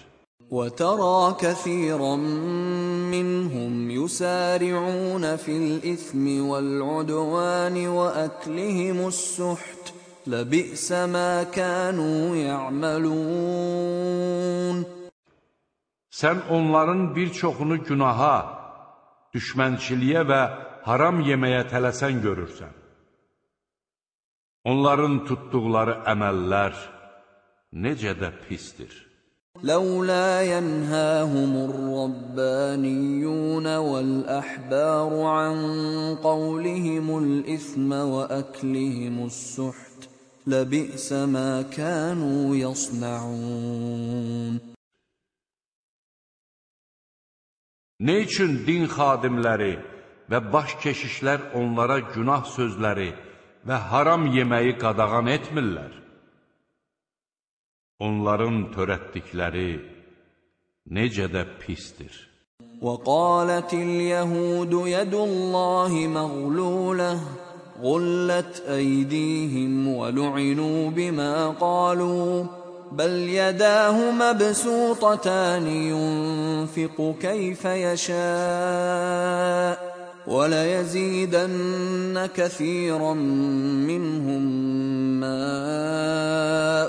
وترى كثيرا منهم يسارعون في الإثم والعدوان وأكلهم السحت لبئس ما كانوا يعملون Sən onların bir çoxunu günaha, düşmənçiliyə və haram yeməyə tələsən görürsən. Onların tutduqları əməllər necə də pistir. لولا ينهاهم الربانيون والأحبار عن قولهم الإثم وأكلهم السحت لبئس ما كانوا يصنعون Nə üçün din xadimləri və baş keşişlər onlara günah sözləri və haram yeməyi qadağan etmirlər? Onların törətdikləri necə də pistir. وقالت اليهود يد الله مغلولة غلت أيديهم ولعنوا بما قالوا بل يداه مبسوطتان ينفق كيف يشاء وليزيدن كثيرا منهم ما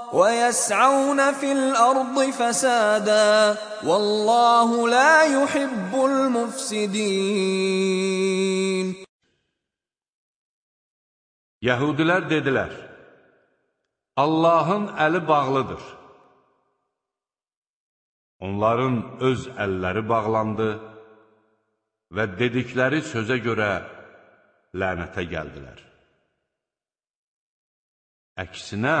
ويسعون في الارض فسادا والله لا يحب المفسدين Yəhudilər dedilər, Allahın əli bağlıdır. Onların öz əlləri bağlandı və dedikləri sözə görə lənətə gəldilər. Əksinə,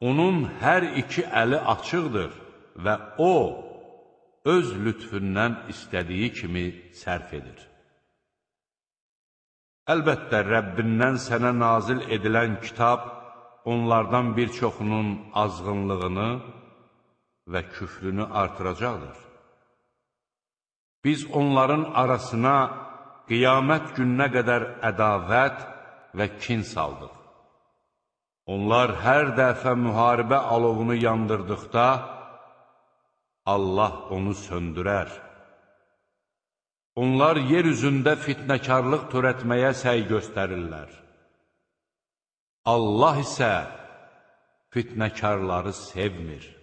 onun hər iki əli açıqdır və o, öz lütfündən istədiyi kimi sərf edir. Əlbəttə, Rəbbindən sənə nazil edilən kitab onlardan bir çoxunun azğınlığını və küfrünü artıracaqdır. Biz onların arasına qiyamət gününə qədər ədavət və kin saldıq. Onlar hər dəfə müharibə alovunu yandırdıqda, Allah onu söndürər. Onlar yer üzündə fitnəkarlıq törətməyə səy göstərirlər. Allah isə fitnəkarları sevmir.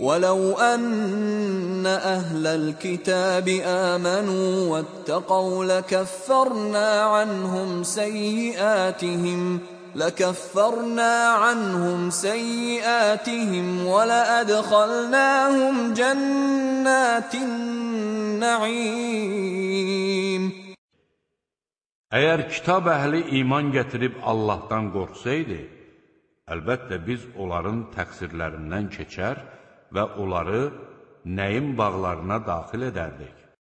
ولو أن أهل الكتاب آمنوا واتقوا لكفرنا عنهم سيئاتهم لكفرنا عنهم سيئاتهم ولأدخلناهم جنات النعيم Əgər kitab əhli iman gətirib Allahdan qorxsaydı, əlbəttə biz onların təqsirlərindən keçər və onları nəyin bağlarına daxil edərdik.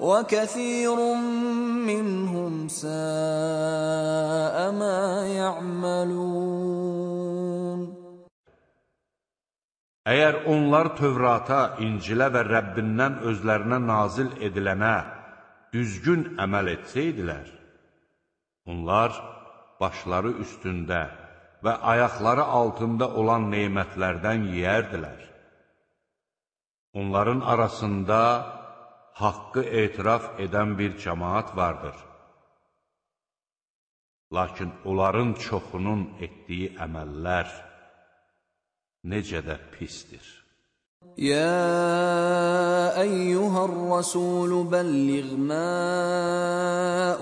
وكثير منهم ساء ما يعملون Əgər onlar Tövrata, İncilə və Rəbbindən özlərinə nazil edilənə düzgün əməl etsəydilər, onlar başları üstündə və ayaqları altında olan neymətlərdən yeyərdilər. Onların arasında haqqı etiraf edən bir cəmaat vardır. Lakin onların çoxunun etdiyi əməllər necə də pisdir. يا أيها الرسول بلغ ما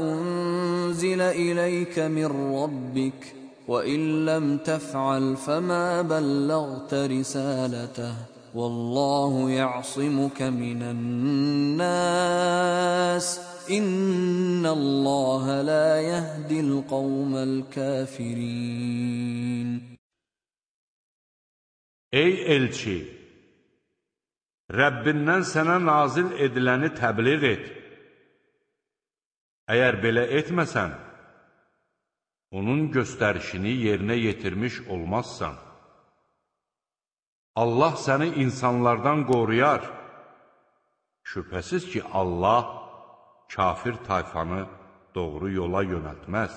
أنزل إليك من ربك وإن لم تفعل فما بلغت رسالته Vallahu ya'simuka minan nas. İnnallaha la yehdil kavmel kafirin. Ey elçi, Rəbbindən sənə nazil ediləni təbliğ et. Əgər belə etməsən, onun göstərişini yerinə yetirmiş olmazsan, Allah səni insanlardan qoruyar. Şübhəsiz ki, Allah kafir tayfanı doğru yola yönəltməz.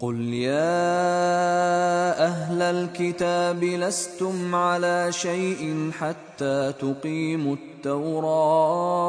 قل يا أهل الكتاب لستم على شيء حتى تقيموا التوراة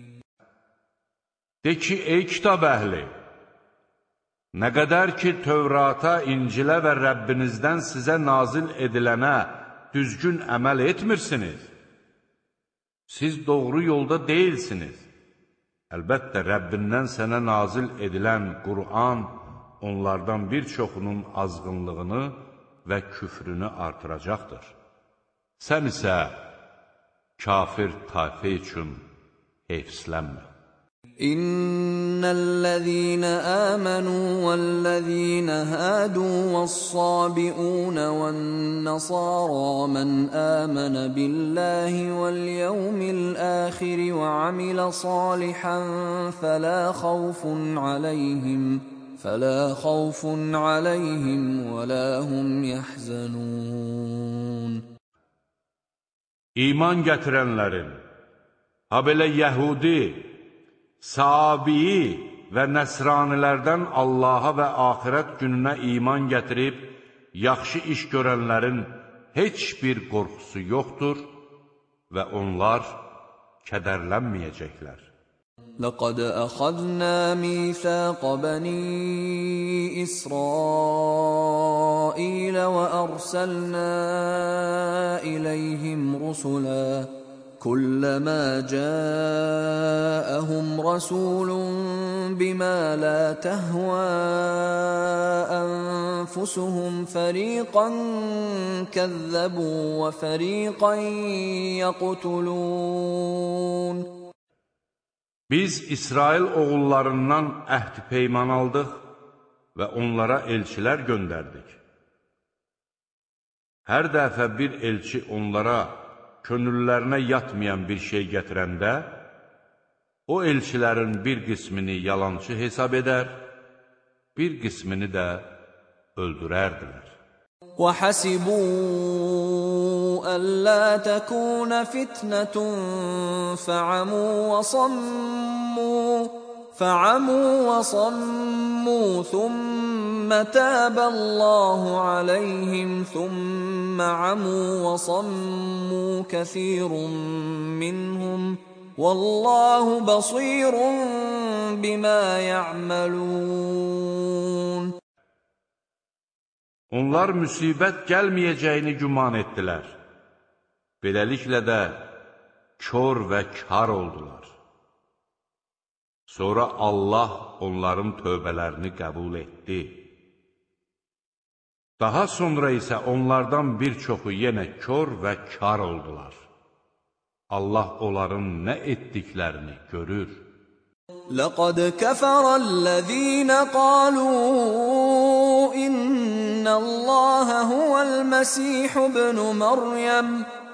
De ki, ey kitab əhli, nə qədər ki, Tövrata, İncilə və Rəbbinizdən sizə nazil edilənə düzgün əməl etmirsiniz, siz doğru yolda deyilsiniz. Əlbəttə, Rəbbindən sənə nazil edilən Qur'an onlardan bir çoxunun azğınlığını və küfrünü artıracaqdır. Sən isə kafir tayfə üçün heyfslənmə. إن الذين آمنوا والذين هادوا والصابئون والنصارى من آمن بالله واليوم الآخر وعمل صالحا فلا خوف عليهم فلا خوف عليهم ولا هم يحزنون İman gətirənlərin, ha belə Yəhudi, Sabiyi və nəsranilərdən Allaha və axirət gününə iman gətirib, yaxşı iş görənlərin heç bir qorxusu yoxdur və onlar kədərlənməyəcəklər. لقد أخذنا ميثاق بني إسرائيل وأرسلنا إليهم رسلا كلما جاءهم رسول بما لا تهوى أنفسهم فريقا كذبوا وفريقا يقتلون Biz İsrail oğullarından əhd peyman aldıq və onlara elçilər göndərdik. Hər dəfə bir elçi onlara könüllərinə yatmayan bir şey gətirəndə, o elçilərin bir qismini yalançı hesab edər, bir qismini də öldürərdilər. وحسبوا ألا تكون فتنة فعموا وصموا فعموا وصموا ثم تاب الله عليهم ثم عموا وصموا كثير منهم والله بصير بما يعملون Onlar müsibət gəlməyəcəyini güman etdilər. Beləliklə də kör və kar oldular. Sonra Allah onların tövbələrini qəbul etdi. Daha sonra isə onlardan bir çoxu yenə kör və kar oldular. Allah onların nə etdiklərini görür. لقد كفر الذين قالوا إن الله هو المسيح ابن مريم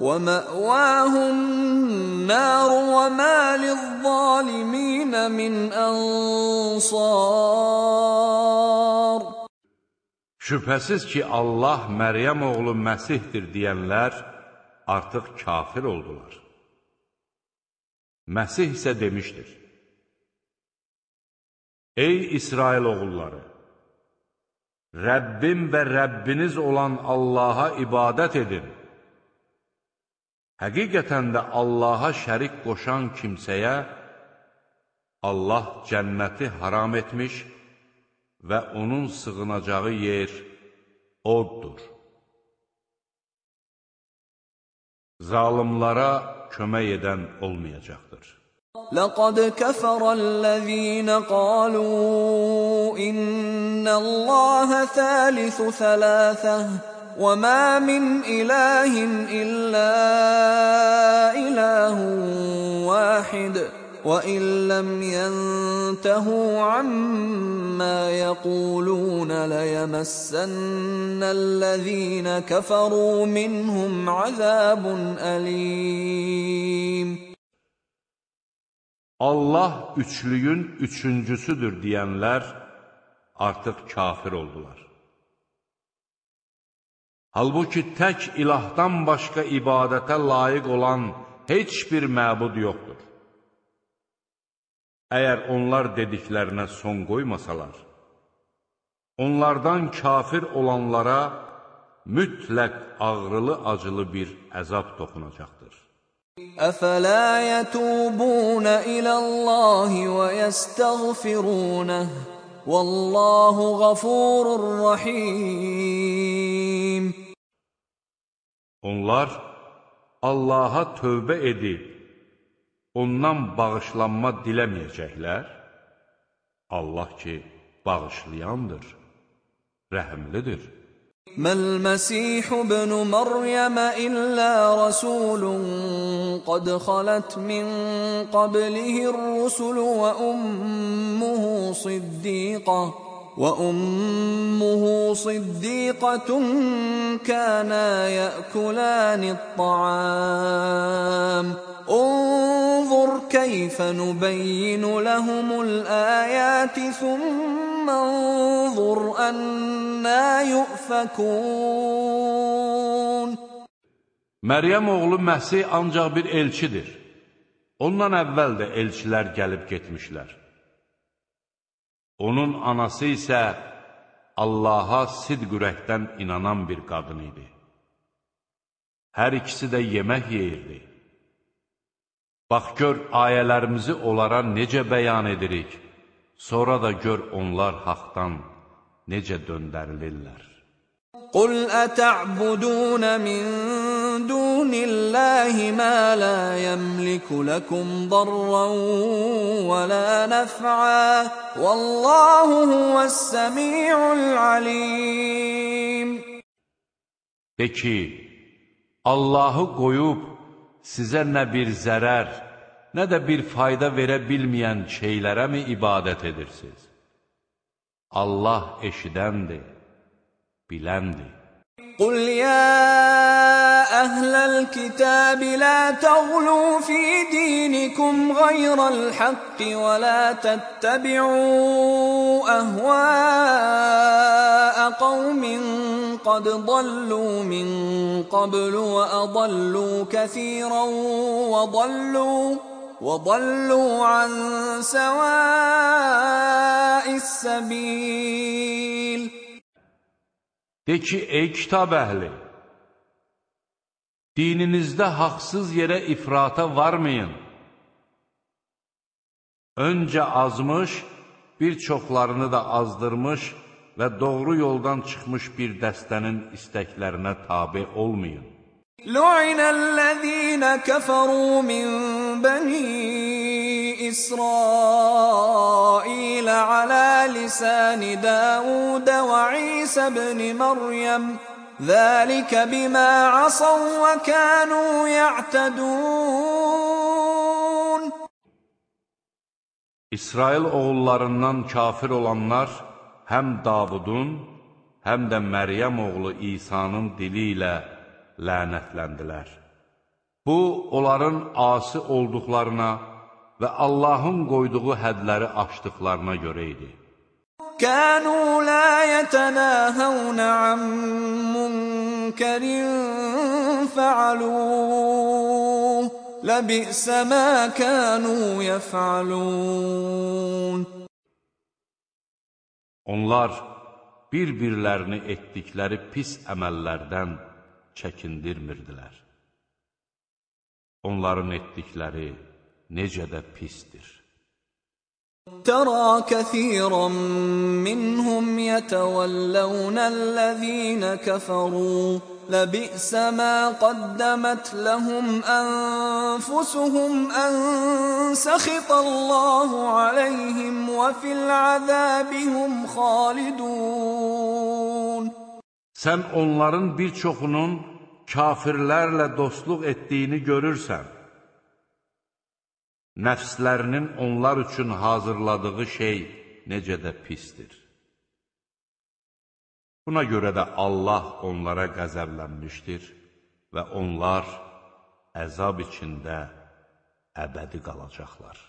ومأواه النار وما للظالمين من أنصار Şübhəsiz ki, Allah Məryəm oğlu Məsihdir deyənlər artıq kafir oldular. Məsih isə demişdir, Ey İsrail oğulları! Rəbbim və Rəbbiniz olan Allaha ibadət edin. Həqiqətən də Allaha şərik qoşan kimsəyə Allah cənnəti haram etmiş və onun sığınacağı yer oddur. Zalimlara kömək edən olmayacaqdır. لقد كفر الذين قالوا إن الله ثالث ثلاثة وما من إله إلا إله واحد وإن لم ينتهوا عما يقولون ليمسن الذين كفروا منهم عذاب أليم Allah üçlüyün üçüncüsüdür deyənlər artıq kafir oldular. Halbuki tək ilahdan başqa ibadətə layiq olan heç bir məbud yoxdur. Əgər onlar dediklərinə son qoymasalar, onlardan kafir olanlara mütləq ağrılı-acılı bir əzab toxunacaqdır. Əfələ yətubunə iləllahi və yəstəğfirunəh Vallahu ğafurur rahim. Onlar Allaha tövbə edib ondan bağışlanma diləməyəcəklər. Allah ki, bağışlayandır, rəhimlidir. ما المسيح ابن مريم إلا رسول قد خلت من قبله الرسل وأمه صديقة وأمه صديقة كانا يأكلان الطعام. انظر كيف نبين لهم الآيات ثم انظر أنا يؤفكون Məryəm oğlu Məsih ancaq bir elçidir. Ondan əvvəl də elçilər gəlib getmişlər. Onun anası isə Allaha sidq ürəkdən inanan bir qadın idi. Hər ikisi də yemək yeyirdi. Bax gör ayələrimizi onlara necə bəyan edirik, sonra da gör onlar haqdan necə döndərilirlər. Qul ətəbudun min dunillahi ma la yamliku lakum darran və la naf'a vallahu huves-semi'ul alim De ki Allahı qoyub sizə nə bir zərər nə də bir fayda verə bilməyən şeylərə mi ibadət edirsiniz? Allah eşidəndir, biləndir. Qul ya əhləl kitab la təğlu fi dinikum ghayral haqqi və la təttəbi'u əhvəə qawmin qad dallu min qablu və قبل وأضلوا və وضلوا وضلوا عن سواء السبيل De ki, ey kitab əhli, dininizdə haqsız yerə ifrata varmayın. Öncə azmış, bir çoxlarını da azdırmış və doğru yoldan çıxmış bir dəstənin istəklərinə tabi olmayın. لعن الذين كفروا من بني إسرائيل على لسان داود وعيسى بن مريم ذلك بما عصوا وكانوا يعتدون. İsrail oğullarından kafir olanlar həm Davudun, həm də Məryəm oğlu İsa'nın dili ilə lənətləndilər. Bu, onların asi olduqlarına və Allahın qoyduğu hədləri aşdıqlarına görə idi. Kənu la yətənəhəvnə ən münkərin fəaluh, ləbi'sə mə kənu yəfəlun. Onlar bir-birlərini etdikləri pis əməllərdən çəkindirmirdilər. Onların etdikləri necə də pisdir. ترى كثيرا منهم يتولون الذين كفروا لبئس ما قدمت لهم أنفسهم أن سخط الله عليهم وفي العذاب هم خالدون Sən onların bir çoxunun kafirlərlə dostluq etdiyini görürsən. Nəfslərinin onlar üçün hazırladığı şey necə də pisdir. Buna görə də Allah onlara qəzəblənmişdir və onlar əzab içində əbədi qalacaqlar.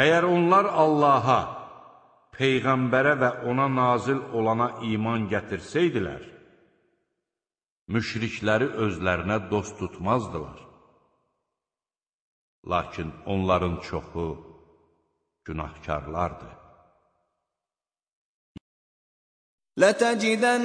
Əgər onlar Allaha, Peyğəmbərə və ona nazil olana iman gətirsəydilər, müşrikləri özlərinə dost tutmazdılar. Lakin onların çoxu günahkarlardır. لتجدن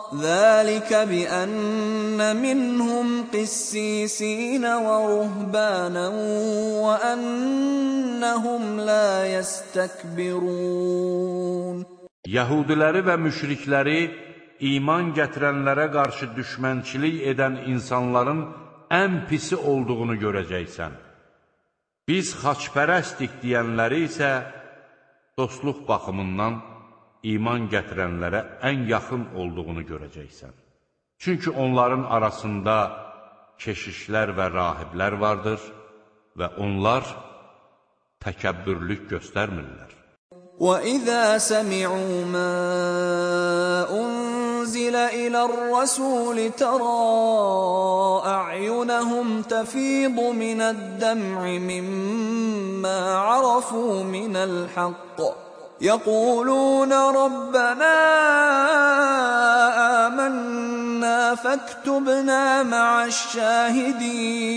ذلك بأن منهم قسيسين ورهبانا وأنهم لا يستكبرون Yahudiləri və müşrikləri iman gətirənlərə qarşı düşmənçilik edən insanların ən pisi olduğunu görəcəksən. Biz xaçpərəstik deyənləri isə dostluq baxımından iman gətirənlərə ən yaxın olduğunu görəcəksən. Çünki onların arasında keşişlər və rahiblər vardır və onlar təkəbbürlük göstərmirlər. وإذا سمعوا ما أنزل إلى الرسول ترى أعينهم تفيض من الدمع مما عرفوا من الحق يقولون ربنا آمنا فاكتبنا مع الشاهدين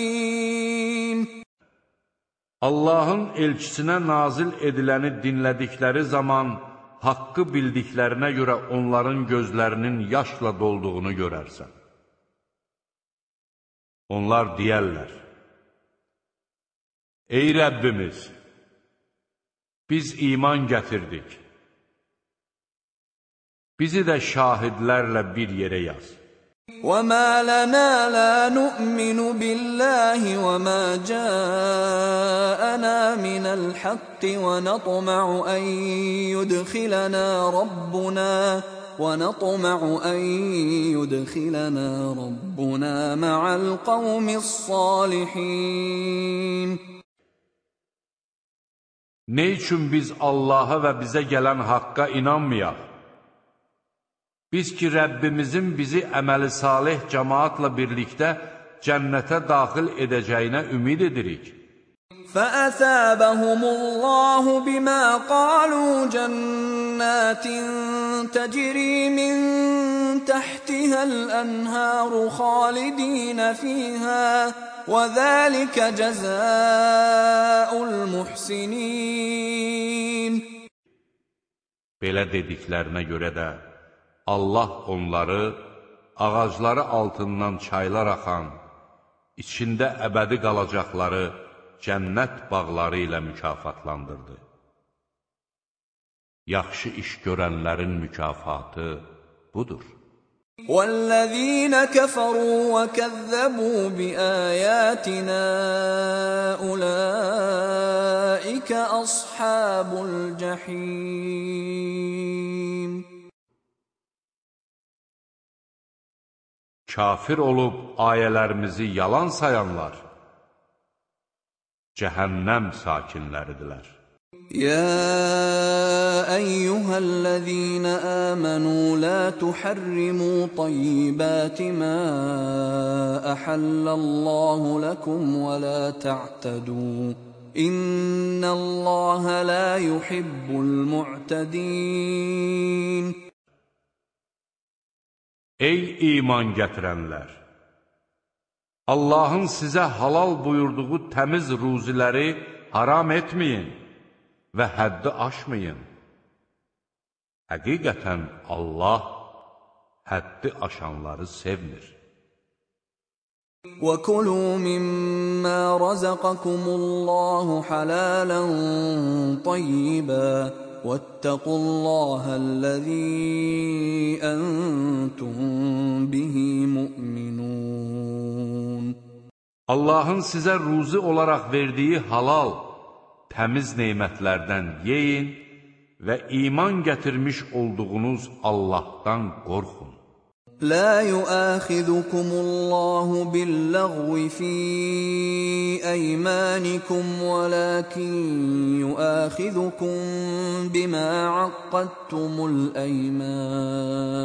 Allahın elçisinə nazil ediləni dinlədikləri zaman haqqı bildiklərinə görə onların gözlərinin yaşla dolduğunu görərsən. Onlar deyərlər, Ey Rəbbimiz, Biz iman gətirdik. Bizi də şahidlərlə bir yerə yaz. وما لنا لا نؤمن بالله وما جاءنا من الحق ونطمع أن يدخلنا ربنا ونطمع أن يدخلنا ربنا مع القوم الصالحين Ne üçün biz Allaha və bizə gələn haqqa inanmayaq? Biz ki, Rəbbimizin bizi əməli salih cəmaatla birlikdə cənnətə daxil edəcəyinə ümid edirik. فأثابهم الله بما قالوا جنات تجري من تحتها الأنهار خالدين فيها وذلك جزاء المحسنين Belə dediklərinə görə də Allah onları ağacları altından çaylar axan, içində əbədi qalacaqları cənnət bağları ilə mükafatlandırdı. Yaxşı iş görənlərin mükafatı budur. والذين كفروا وكذبوا بآياتنا أولئك أصحاب الجحيم Kafir olub ayələrimizi yalan sayanlar cəhənnəm sakinləridirlər. يا ايها الذين امنوا لا تحرموا طيبات ما احل الله لكم ولا تعتدوا ان الله لا يحب المعتدين Ey iman gətirənlər! Allahın sizə halal buyurduğu təmiz ruziləri haram etməyin və həddi aşmayın. Həqiqətən Allah həddi aşanları sevmir. وكلوا مما رزقكم الله حلالا طيبا واتقوا الله الذي انتم به مؤمنون Allahın sizə ruzi olaraq verdiyi halal, təmiz neymətlərdən yeyin və iman gətirmiş olduğunuz Allahdan qorxun. لا يؤاخذكم الله باللغو في ايمانكم ولكن يؤاخذكم بما عقدتم الايمان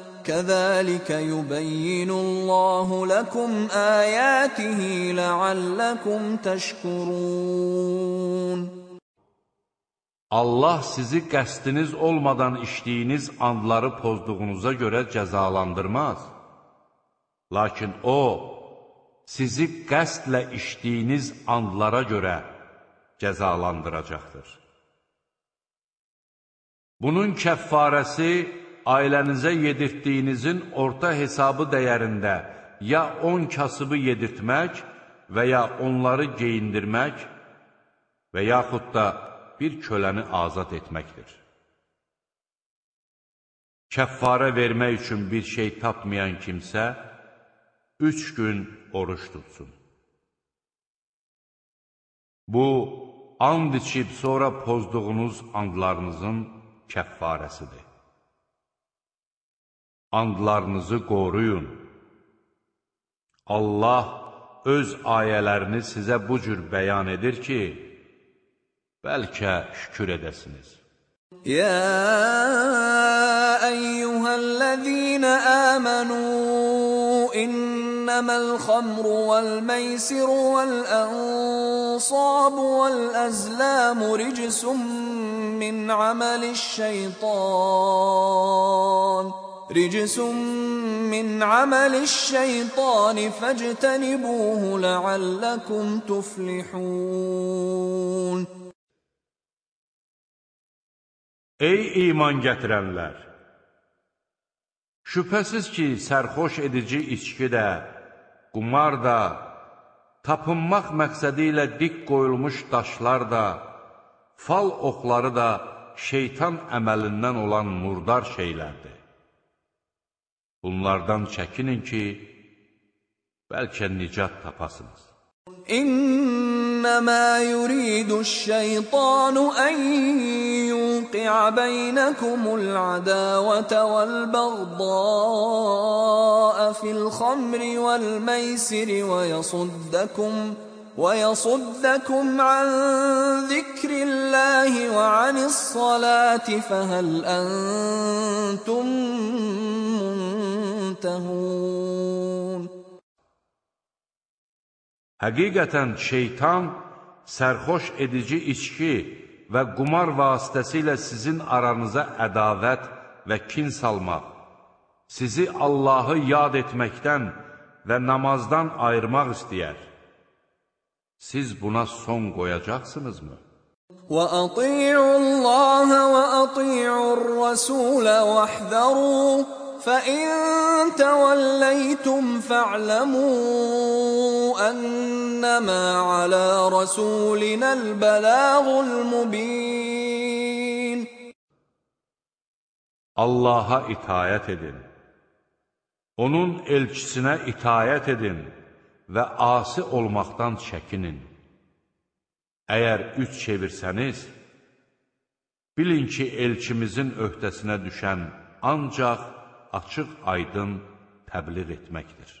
كذلك يبين الله لكم آياته لعلكم تشكرون Allah sizi qəsdiniz olmadan işlədiyiniz andları pozduğunuza görə cəzalandırmaz. Lakin O, sizi qəsdlə işlədiyiniz andlara görə cəzalandıracaqdır. Bunun kəffarəsi ailənizə yedirtdiyinizin orta hesabı dəyərində ya 10 kasıbı yedirtmək və ya onları geyindirmək və yaxud da bir köləni azad etməkdir. Kəffarə vermək üçün bir şey tapmayan kimsə, üç gün oruç tutsun. Bu, and içib sonra pozduğunuz andlarınızın kəffarəsidir. Andlarınızı qoruyun. Allah öz ayələrini sizə bu cür bəyan edir ki, bəlkə şükür edəsiniz. يا أيها الذين آمنوا إنما الخمر والميسر والأنصاب والأزلام رجس من عمل الشيطان رجس من عمل الشيطان فاجتنبوه لعلكم تفلحون Ey iman gətirənlər! Şübhəsiz ki, sərxoş edici içki də, qumar da, tapınmaq məqsədi ilə dik qoyulmuş daşlar da, fal oxları da şeytan əməlindən olan murdar şeylərdir. Bunlardan çəkinin ki, bəlkə nicat tapasınız. إنما يريد الشيطان أن يوقع بينكم العداوة والبغضاء في الخمر والميسر ويصدكم ويصدكم عن ذكر الله وعن الصلاة فهل أنتم منتهون Həqiqətən şeytan sərxoş edici içki və qumar vasitəsilə sizin aranıza ədavət və kin salmaq, sizi Allahı yad etməkdən və namazdan ayırmaq istəyər. Siz buna son qoyacaqsınızmı? وَأَطِيعُوا اللَّهَ وَأَطِيعُوا الرَّسُولَ وَاحْذَرُوا فَإِن تَوَلَّيْتُمْ فَاعْلَمُوا أَنَّمَا عَلَى رَسُولِنَا الْبَلَاغُ الْمُبِينُ Allah'a itayət edin. Onun elçisinə itayət edin və asi olmaqdan çəkinin. Əgər üç çevirsəniz, bilin ki, elçimizin öhdəsinə düşən ancaq açıq aydın təbliğ etməkdir.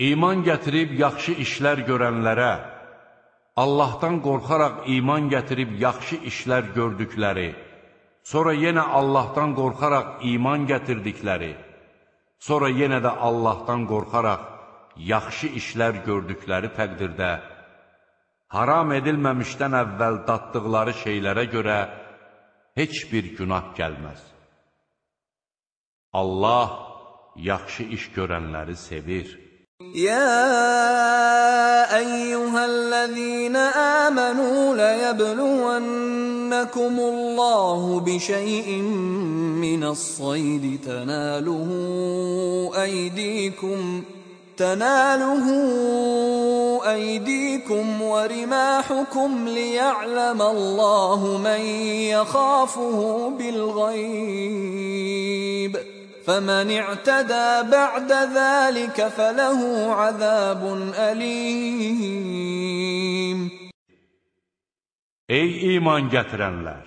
İman gətirib yaxşı işlər görənlərə, Allahdan qorxaraq iman gətirib yaxşı işlər gördükləri, sonra yenə Allahdan qorxaraq iman gətirdikləri, sonra yenə də Allahdan qorxaraq yaxşı işlər gördükləri təqdirdə, haram edilməmişdən əvvəl datdıqları şeylərə görə heç bir günah gəlməz. Allah yaxşı iş görənləri sevir. يا أيها الذين آمنوا ليبلونكم الله بشيء من الصيد تناله أيديكم تناله أيديكم ورماحكم ليعلم الله من يخافه بالغيب فَمَنِ اعْتَدَى بَعْدَ ذَٰلِكَ فَلَهُ عَذَابٌ أَلِيمٌ Ey iman gətirənlər!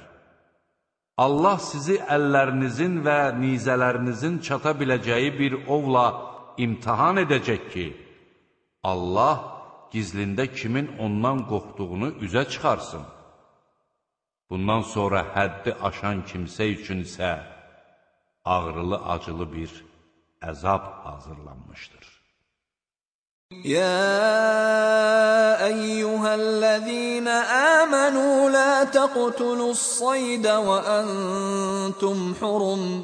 Allah sizi əllərinizin və nizələrinizin çata biləcəyi bir ovla imtihan edəcək ki, Allah gizlində kimin ondan qorxduğunu üzə çıxarsın. Bundan sonra həddi aşan kimsə üçün isə ağrılı-acılı bir əzab hazırlanmışdır. يا ايها الذين امنوا لا تقتلوا الصيد وأنتم حرم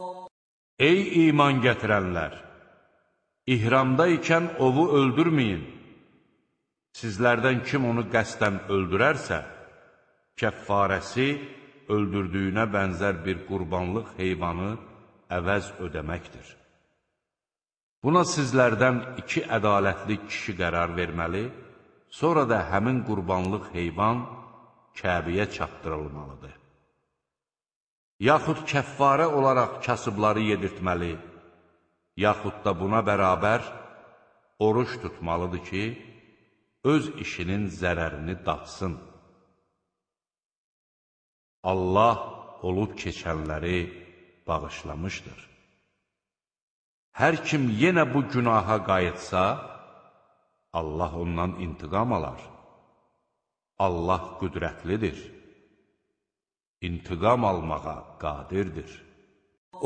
Ey iman gətirənlər! İhramda ikən ovu öldürməyin. Sizlərdən kim onu qəsdən öldürərsə, kəffarəsi öldürdüyünə bənzər bir qurbanlıq heyvanı əvəz ödəməkdir. Buna sizlərdən iki ədalətli kişi qərar verməli, sonra da həmin qurbanlıq heyvan Kəbiyə çatdırılmalıdır yaxud kəffarə olaraq kasıbları yedirtməli, yaxud da buna bərabər oruç tutmalıdır ki, öz işinin zərərini datsın. Allah olub keçənləri bağışlamışdır. Hər kim yenə bu günaha qayıtsa, Allah ondan intiqam alar. Allah qüdrətlidir intiqam almağa qadirdir.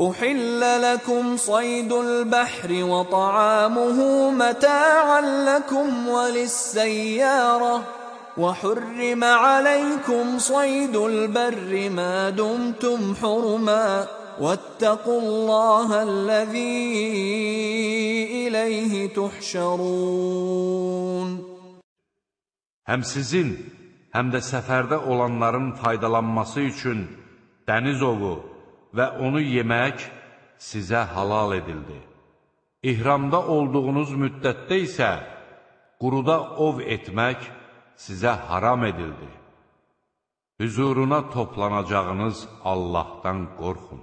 أحل لكم صيد البحر وطعامه متاعا لكم وللسيارة وحرم عليكم صيد البر ما دمتم حرما واتقوا الله الذي إليه تحشرون Hem sizin həm də səfərdə olanların faydalanması üçün dəniz ovu və onu yemək sizə halal edildi. İhramda olduğunuz müddətdə isə quruda ov etmək sizə haram edildi. Hüzuruna toplanacağınız Allahdan qorxun.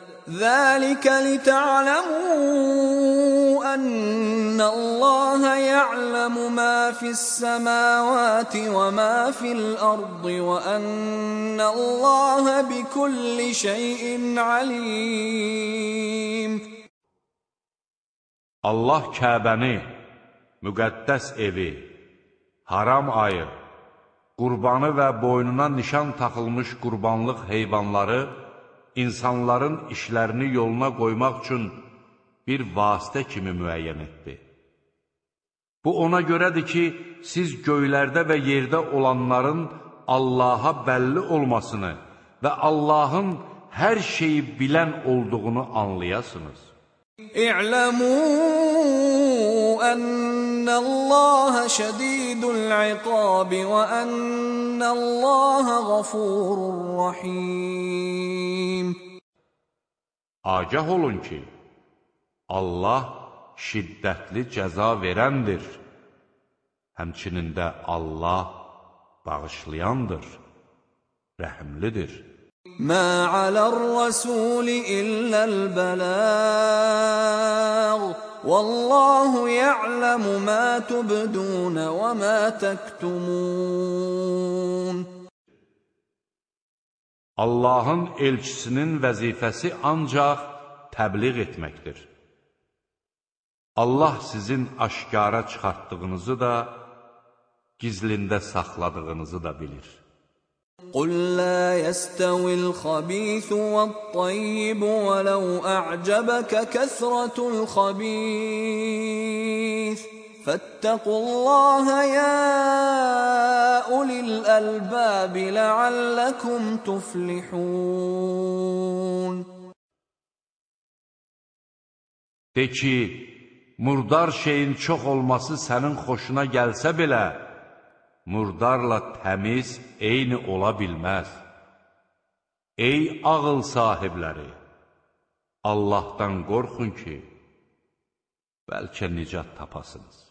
ذلك لتعلموا أن الله يعلم ما في السماوات وما في الأرض وأن الله بكل شيء عليم Allah Kəbəni, müqəddəs evi, haram ayı, qurbanı və boynuna nişan taxılmış qurbanlıq heyvanları insanların işlərini yoluna qoymaq üçün bir vasitə kimi müəyyən etdi. Bu ona görədir ki, siz göylərdə və yerdə olanların Allaha bəlli olmasını və Allahın hər şeyi bilən olduğunu anlayasınız. İ'ləmû ان الله شديد العقاب وان الله غفور rahim Agah olun ki Allah şiddətli cəza verəndir. Həmçinin də Allah bağışlayandır, rəhimlidir. Mə alər rəsul illəl bələğ Vallahu ya'lamu ma tubdun və ma təktumun Allahın elçisinin vəzifəsi ancaq təbliğ etməkdir. Allah sizin aşkara çıxartdığınızı da, gizlində saxladığınızı da bilir. قل لا يستوي الخبيث والطيب ولو أعجبك كثرة الخبيث. فاتقوا الله يا أولي الألباب لعلكم تفلحون. De ki, murdar şeyin çox olması sənin xoşuna gəlsə belə, murdarla təmiz eyni ola bilməz. Ey ağıl sahibləri! Allahdan qorxun ki, bəlkə nicat tapasınız.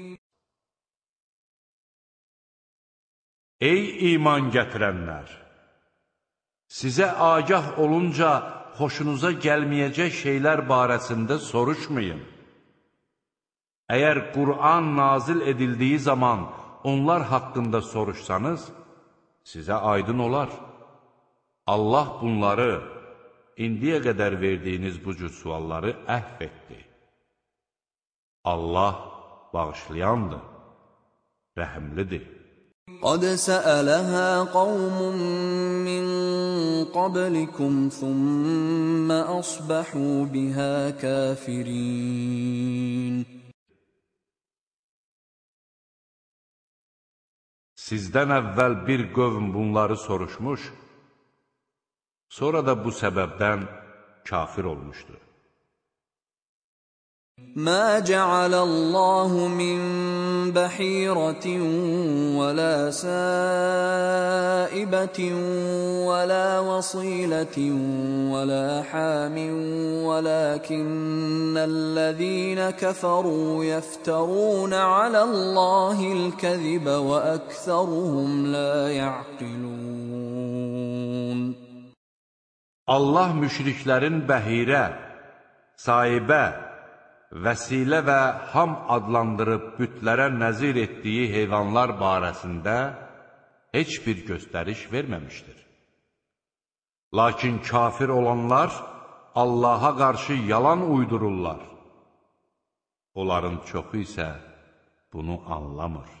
Ey iman gətirənlər! Sizə agah olunca xoşunuza gəlməyəcək şeylər barəsində soruşmayın. Əgər Qur'an nazil edildiyi zaman onlar haqqında soruşsanız, sizə aydın olar. Allah bunları, indiyə qədər verdiyiniz bu cür sualları əhv etdi. Allah bağışlayandır, rəhimlidir. قد سألها قوم من قبلكم ثم أصبحوا بها كافرين Sizdən əvvəl bir qövm bunları soruşmuş, sonra da bu səbəbdən kafir olmuşdur. ما جعل الله من بحيرة ولا سائبة ولا وصيلة ولا حام ولكن الذين كفروا يفترون على الله الكذب وأكثرهم لا يعقلون الله müşriklərin bəhirə, sahibə, vəsilə və ham adlandırıb bütlərə nəzir etdiyi heyvanlar barəsində heç bir göstəriş verməmişdir. Lakin kafir olanlar Allaha qarşı yalan uydururlar. Onların çoxu isə bunu anlamır.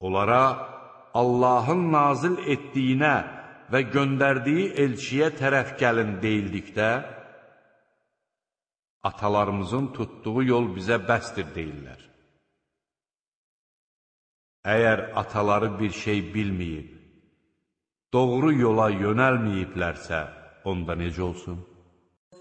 Onlara Allahın nazil etdiyinə və göndərdiyi elçiyə tərəf gəlin deyildikdə, atalarımızın tutduğu yol bizə bəsdir deyirlər. Əgər ataları bir şey bilməyib, doğru yola yönəlməyiblərsə, onda necə olsun?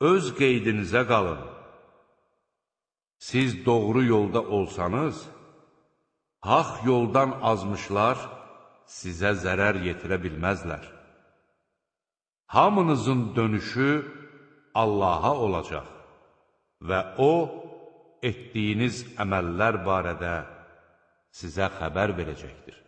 Öz qeydinizə qalın. Siz doğru yolda olsanız, haq yoldan azmışlar sizə zərər yetirə bilməzlər. Hamınızın dönüşü Allaha olacaq və O, etdiyiniz əməllər barədə sizə xəbər verəcəkdir.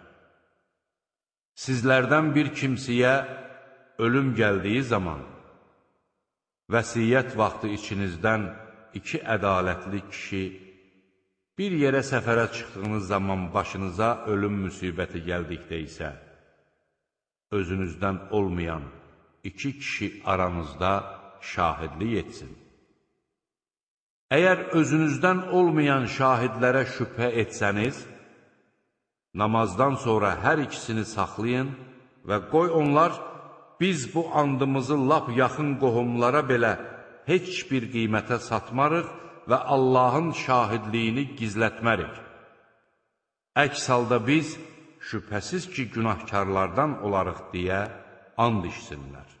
Sizlərdən bir kimsiyə ölüm gəldiyi zaman, vəsiyyət vaxtı içinizdən iki ədalətli kişi bir yerə səfərə çıxdığınız zaman başınıza ölüm müsibəti gəldikdə isə, özünüzdən olmayan iki kişi aranızda şahidlik etsin. Əgər özünüzdən olmayan şahidlərə şübhə etsəniz, namazdan sonra hər ikisini saxlayın və qoy onlar biz bu andımızı lap yaxın qohumlara belə heç bir qiymətə satmarıq və Allahın şahidliyini gizlətmərik. Əks halda biz şübhəsiz ki, günahkarlardan olarıq deyə and içsinlər.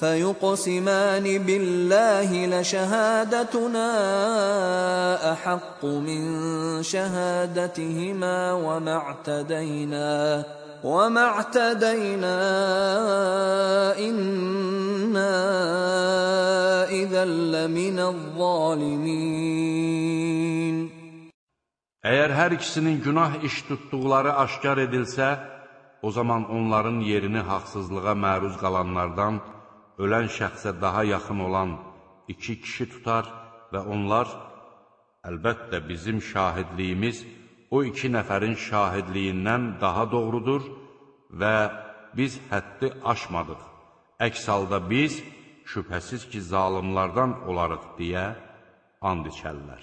فيقسمان بالله لشهادتنا أحق من شهادتهما وما اعتدينا وما اعتدينا إنا إذا لمن الظالمين Əgər hər ikisinin günah iş tutduqları aşkar edilsə, o zaman onların yerini haqsızlığa məruz qalanlardan ölən şəxsə daha yaxın olan iki kişi tutar və onlar, əlbəttə bizim şahidliyimiz o iki nəfərin şahidliyindən daha doğrudur və biz həddi aşmadıq. Əks halda biz şübhəsiz ki, zalimlardan olarıq deyə and içərlər.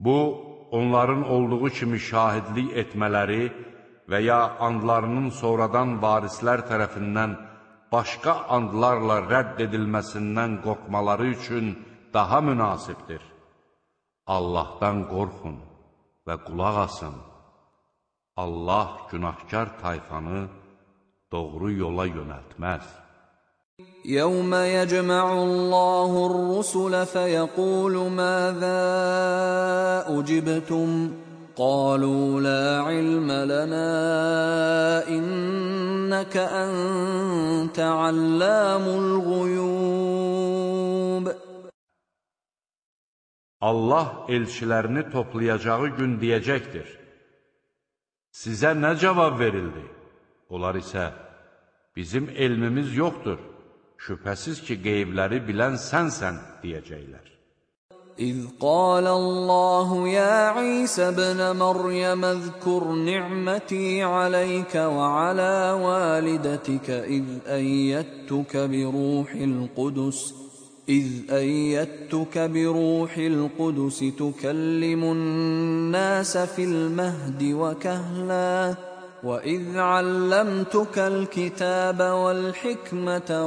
Bu, onların olduğu kimi şahidlik etmələri və ya andlarının sonradan varislər tərəfindən başqa andlarla rədd edilməsindən qorxmaları üçün daha münasibdir. Allahdan qorxun və qulaq asın. Allah günahkar tayfanı doğru yola yönəltməz. يوم يجمع الله الرسل فيقول ماذا أجبتم قالوا لا علم لنا إنك أنت علام الغيوب Allah elçilərini toplayacağı gün deyəcəkdir. Sizə nə cavab verildi? Onlar isə, bizim elmimiz yoxdur. Şübhəsiz ki, qeybləri bilən sənsən, deyəcəklər. إذ قال الله يا عيسى ابن مريم اذكر نعمتي عليك وعلى والدتك إذ أيدتك بروح القدس إذ أيدتك بروح القدس تكلم الناس في المهد وكهلاً وإذ علمتك الكتاب والحكمة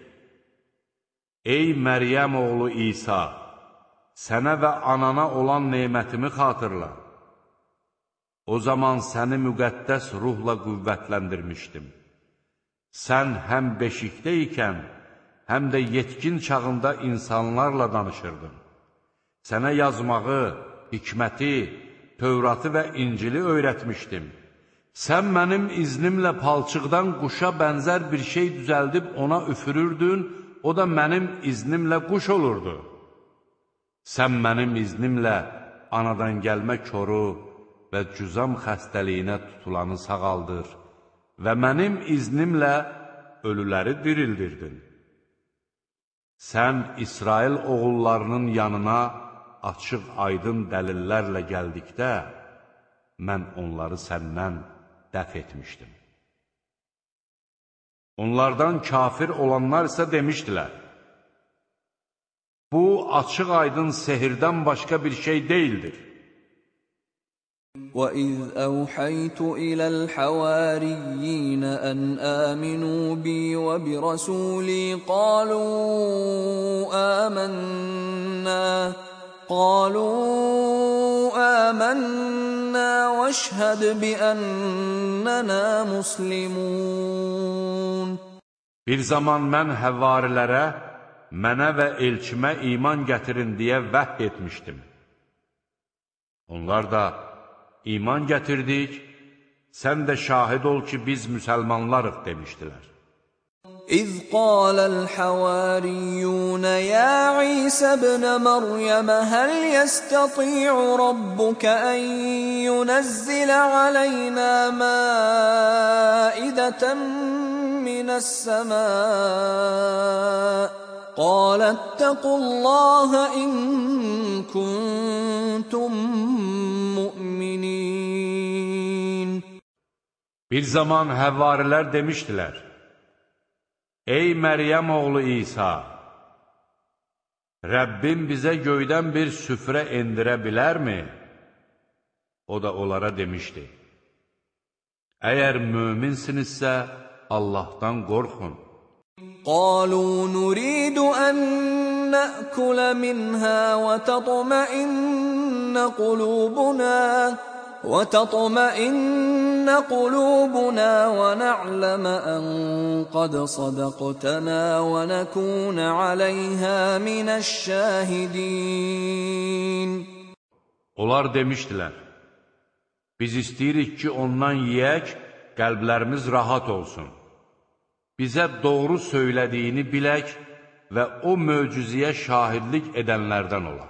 Ey Məryəm oğlu İsa, sənə və anana olan nemətimi xatırla. O zaman səni müqəddəs ruhla qüvvətləndirmişdim. Sən həm beşikdə ikən, həm də yetkin çağında insanlarla danışırdın. Sənə yazmağı, hikməti, Tövratı və İncili öyrətmişdim. Sən mənim iznimlə palçıqdan quşa bənzər bir şey düzəldib ona üfürürdün, o da mənim iznimlə quş olurdu. Sən mənim iznimlə anadan gəlmə koru və cüzam xəstəliyinə tutulanı sağaldır və mənim iznimlə ölüləri dirildirdin. Sən İsrail oğullarının yanına açıq aydın dəlillərlə gəldikdə, mən onları səndən dəf etmişdim. Onlardan kafir olanlar isə demişdilər, bu açıq aydın sehirdən başqa bir şey deyildir. وَإِذْ أَوْحَيْتُ إِلَى الْحَوَارِيِّينَ أَنْ آمِنُوا بِي وَبِرَسُولِي قَالُوا آمَنَّا قَالُوا آمَنَّا وَاشْهَدْ بِأَنَّنَا مُسْلِمُونَ Bir zaman mən həvarilərə, mənə və elçimə iman gətirin deyə vəhy etmişdim. Onlar da, iman gətirdik, sən də şahid ol ki, biz müsəlmanlarıq demişdilər. إذ قال الحواريون يا عيسى ابن مريم هل يستطيع ربك أن ينزل علينا مائدة من السماء؟ قال اتقوا الله إن كنتم مؤمنين. Bir zaman həvvarilər demişdilər, Ey Məryəm oğlu İsa, Rəbbim bizə göydən bir süfrə endirə bilərmi? O da onlara demişdi, Əgər möminsinizsə, Allahdan qorxun. Qalu nuridu ən nə'kulə minhə və tətmə inə qulubunə وتطمئن قلوبنا ونعلم أن قد صدقتنا ونكون عليها من الشاهدين Onlar demişdilər, biz istəyirik ki, ondan yeyək, qəlblərimiz rahat olsun. Bizə doğru söylədiyini bilək və o möcüzəyə şahidlik edənlərdən olaq.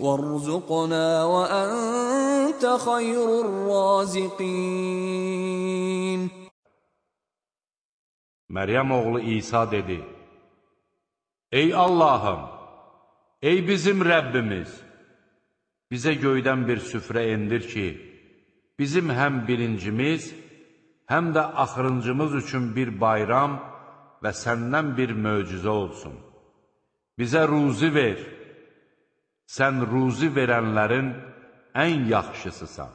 وارزقنا وأنت خير الرازقين Məryəm oğlu İsa dedi, Ey Allahım, ey bizim Rəbbimiz, bizə göydən bir süfrə endir ki, bizim həm birincimiz, həm də axırıncımız üçün bir bayram və səndən bir möcüzə olsun. Bizə ruzi ver, Sən ruzi verənlərin ən yaxşısısan.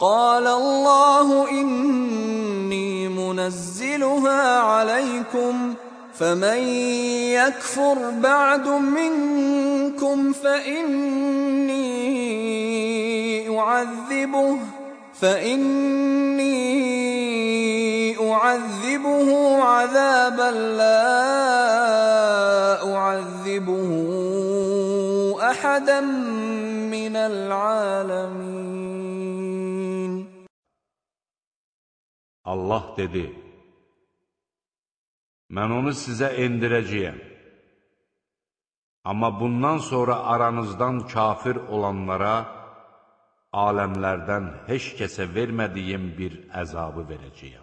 قال الله إني منزلها عليكم فمن يكفر بعد منكم فإني أعذبه فإني أعذبه عذابا لا أعذبه أحدا من العالمين Allah dedi, mən onu sizə endirəcəyəm. Amma bundan sonra aranızdan kafir olanlara aləmlərdən heç kəsə vermədiyim bir əzabı verəcəyəm.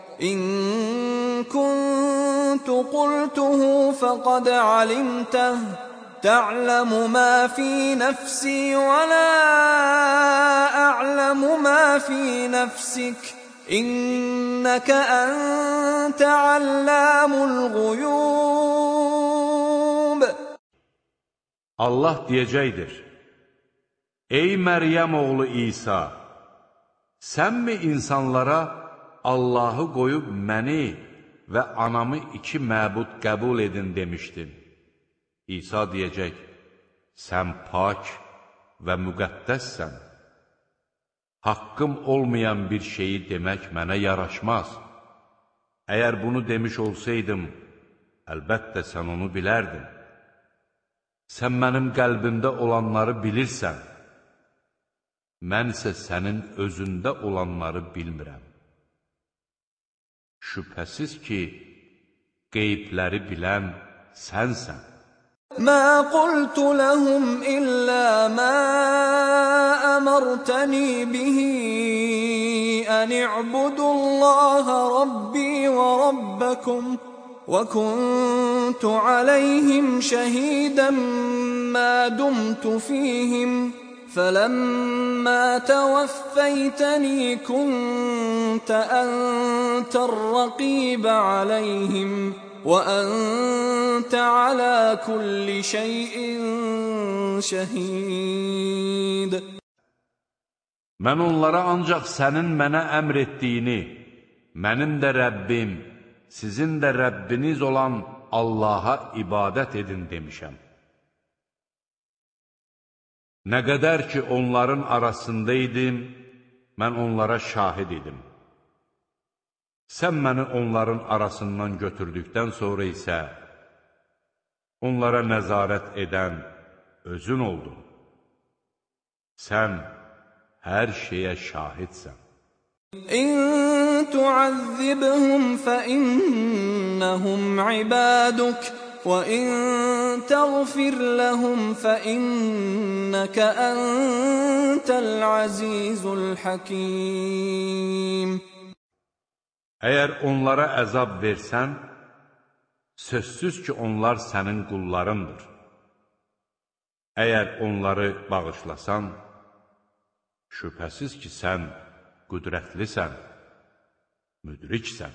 إن كنت قلته فقد علمته. تعلم ما في نفسي ولا أعلم ما في نفسك. إنك أنت علام الغيوب. Allah deyəcəkdir, Ey Məryəm oğlu İsa, mi insanlara Allahı qoyub məni və anamı iki məbud qəbul edin demişdin. İsa deyəcək, sən pak və müqəddəssən. Haqqım olmayan bir şeyi demək mənə yaraşmaz. Əgər bunu demiş olsaydım, əlbəttə sən onu bilərdin. Sən mənim qəlbimdə olanları bilirsən, mən isə sənin özündə olanları bilmirəm. Şübhəsiz ki, qeybləri bilən sənsən. ما قلت لهم إلا ما أمرتني به أن اعبدوا الله ربي وربكم وكنت عليهم شهيدا ما دمت فيهم فلما توفيتني كنت أنت الرقيب عليهم وأنت على كل شيء شهيد Mən onlara ancaq sənin mənə əmr etdiyini, mənim də Rəbbim, sizin də Rəbbiniz olan Allaha ibadət edin demişəm. Nə qədər ki, onların arasında idim, mən onlara şahid idim. Sən məni onların arasından götürdükdən sonra isə onlara nəzarət edən özün oldun. Sən hər şeyə şahidsən. İn tu'azzibhum fe innehum ibaduk وإن تغفر لهم فإنك أنت العزيز الحكيم Əgər onlara əzab versən, sözsüz ki, onlar sənin qullarındır. Əgər onları bağışlasan, şübhəsiz ki, sən qüdrətlisən, müdriksən.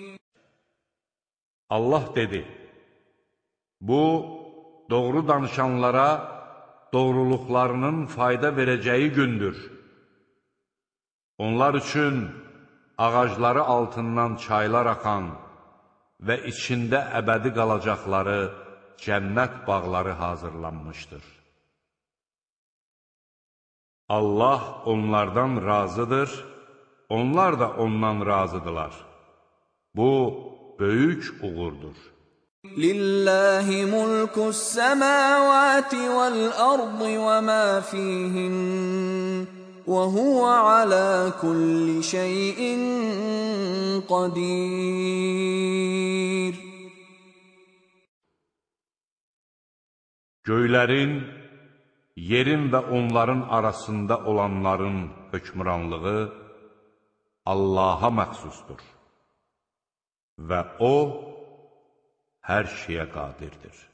Allah dedi, bu, doğru danışanlara doğruluqlarının fayda verəcəyi gündür. Onlar üçün ağacları altından çaylar axan və içində əbədi qalacaqları cənnət bağları hazırlanmışdır. Allah onlardan razıdır, onlar da ondan razıdılar. Bu, böyük uğurdur. Lillahi mulkus semawati vel ardı ve ma fihin ve huve ala kulli şeyin qadir. Göylərin, yerin və onların arasında olanların hökmranlığı Allaha məxsusdur. Və O hər şeyə qadirdir.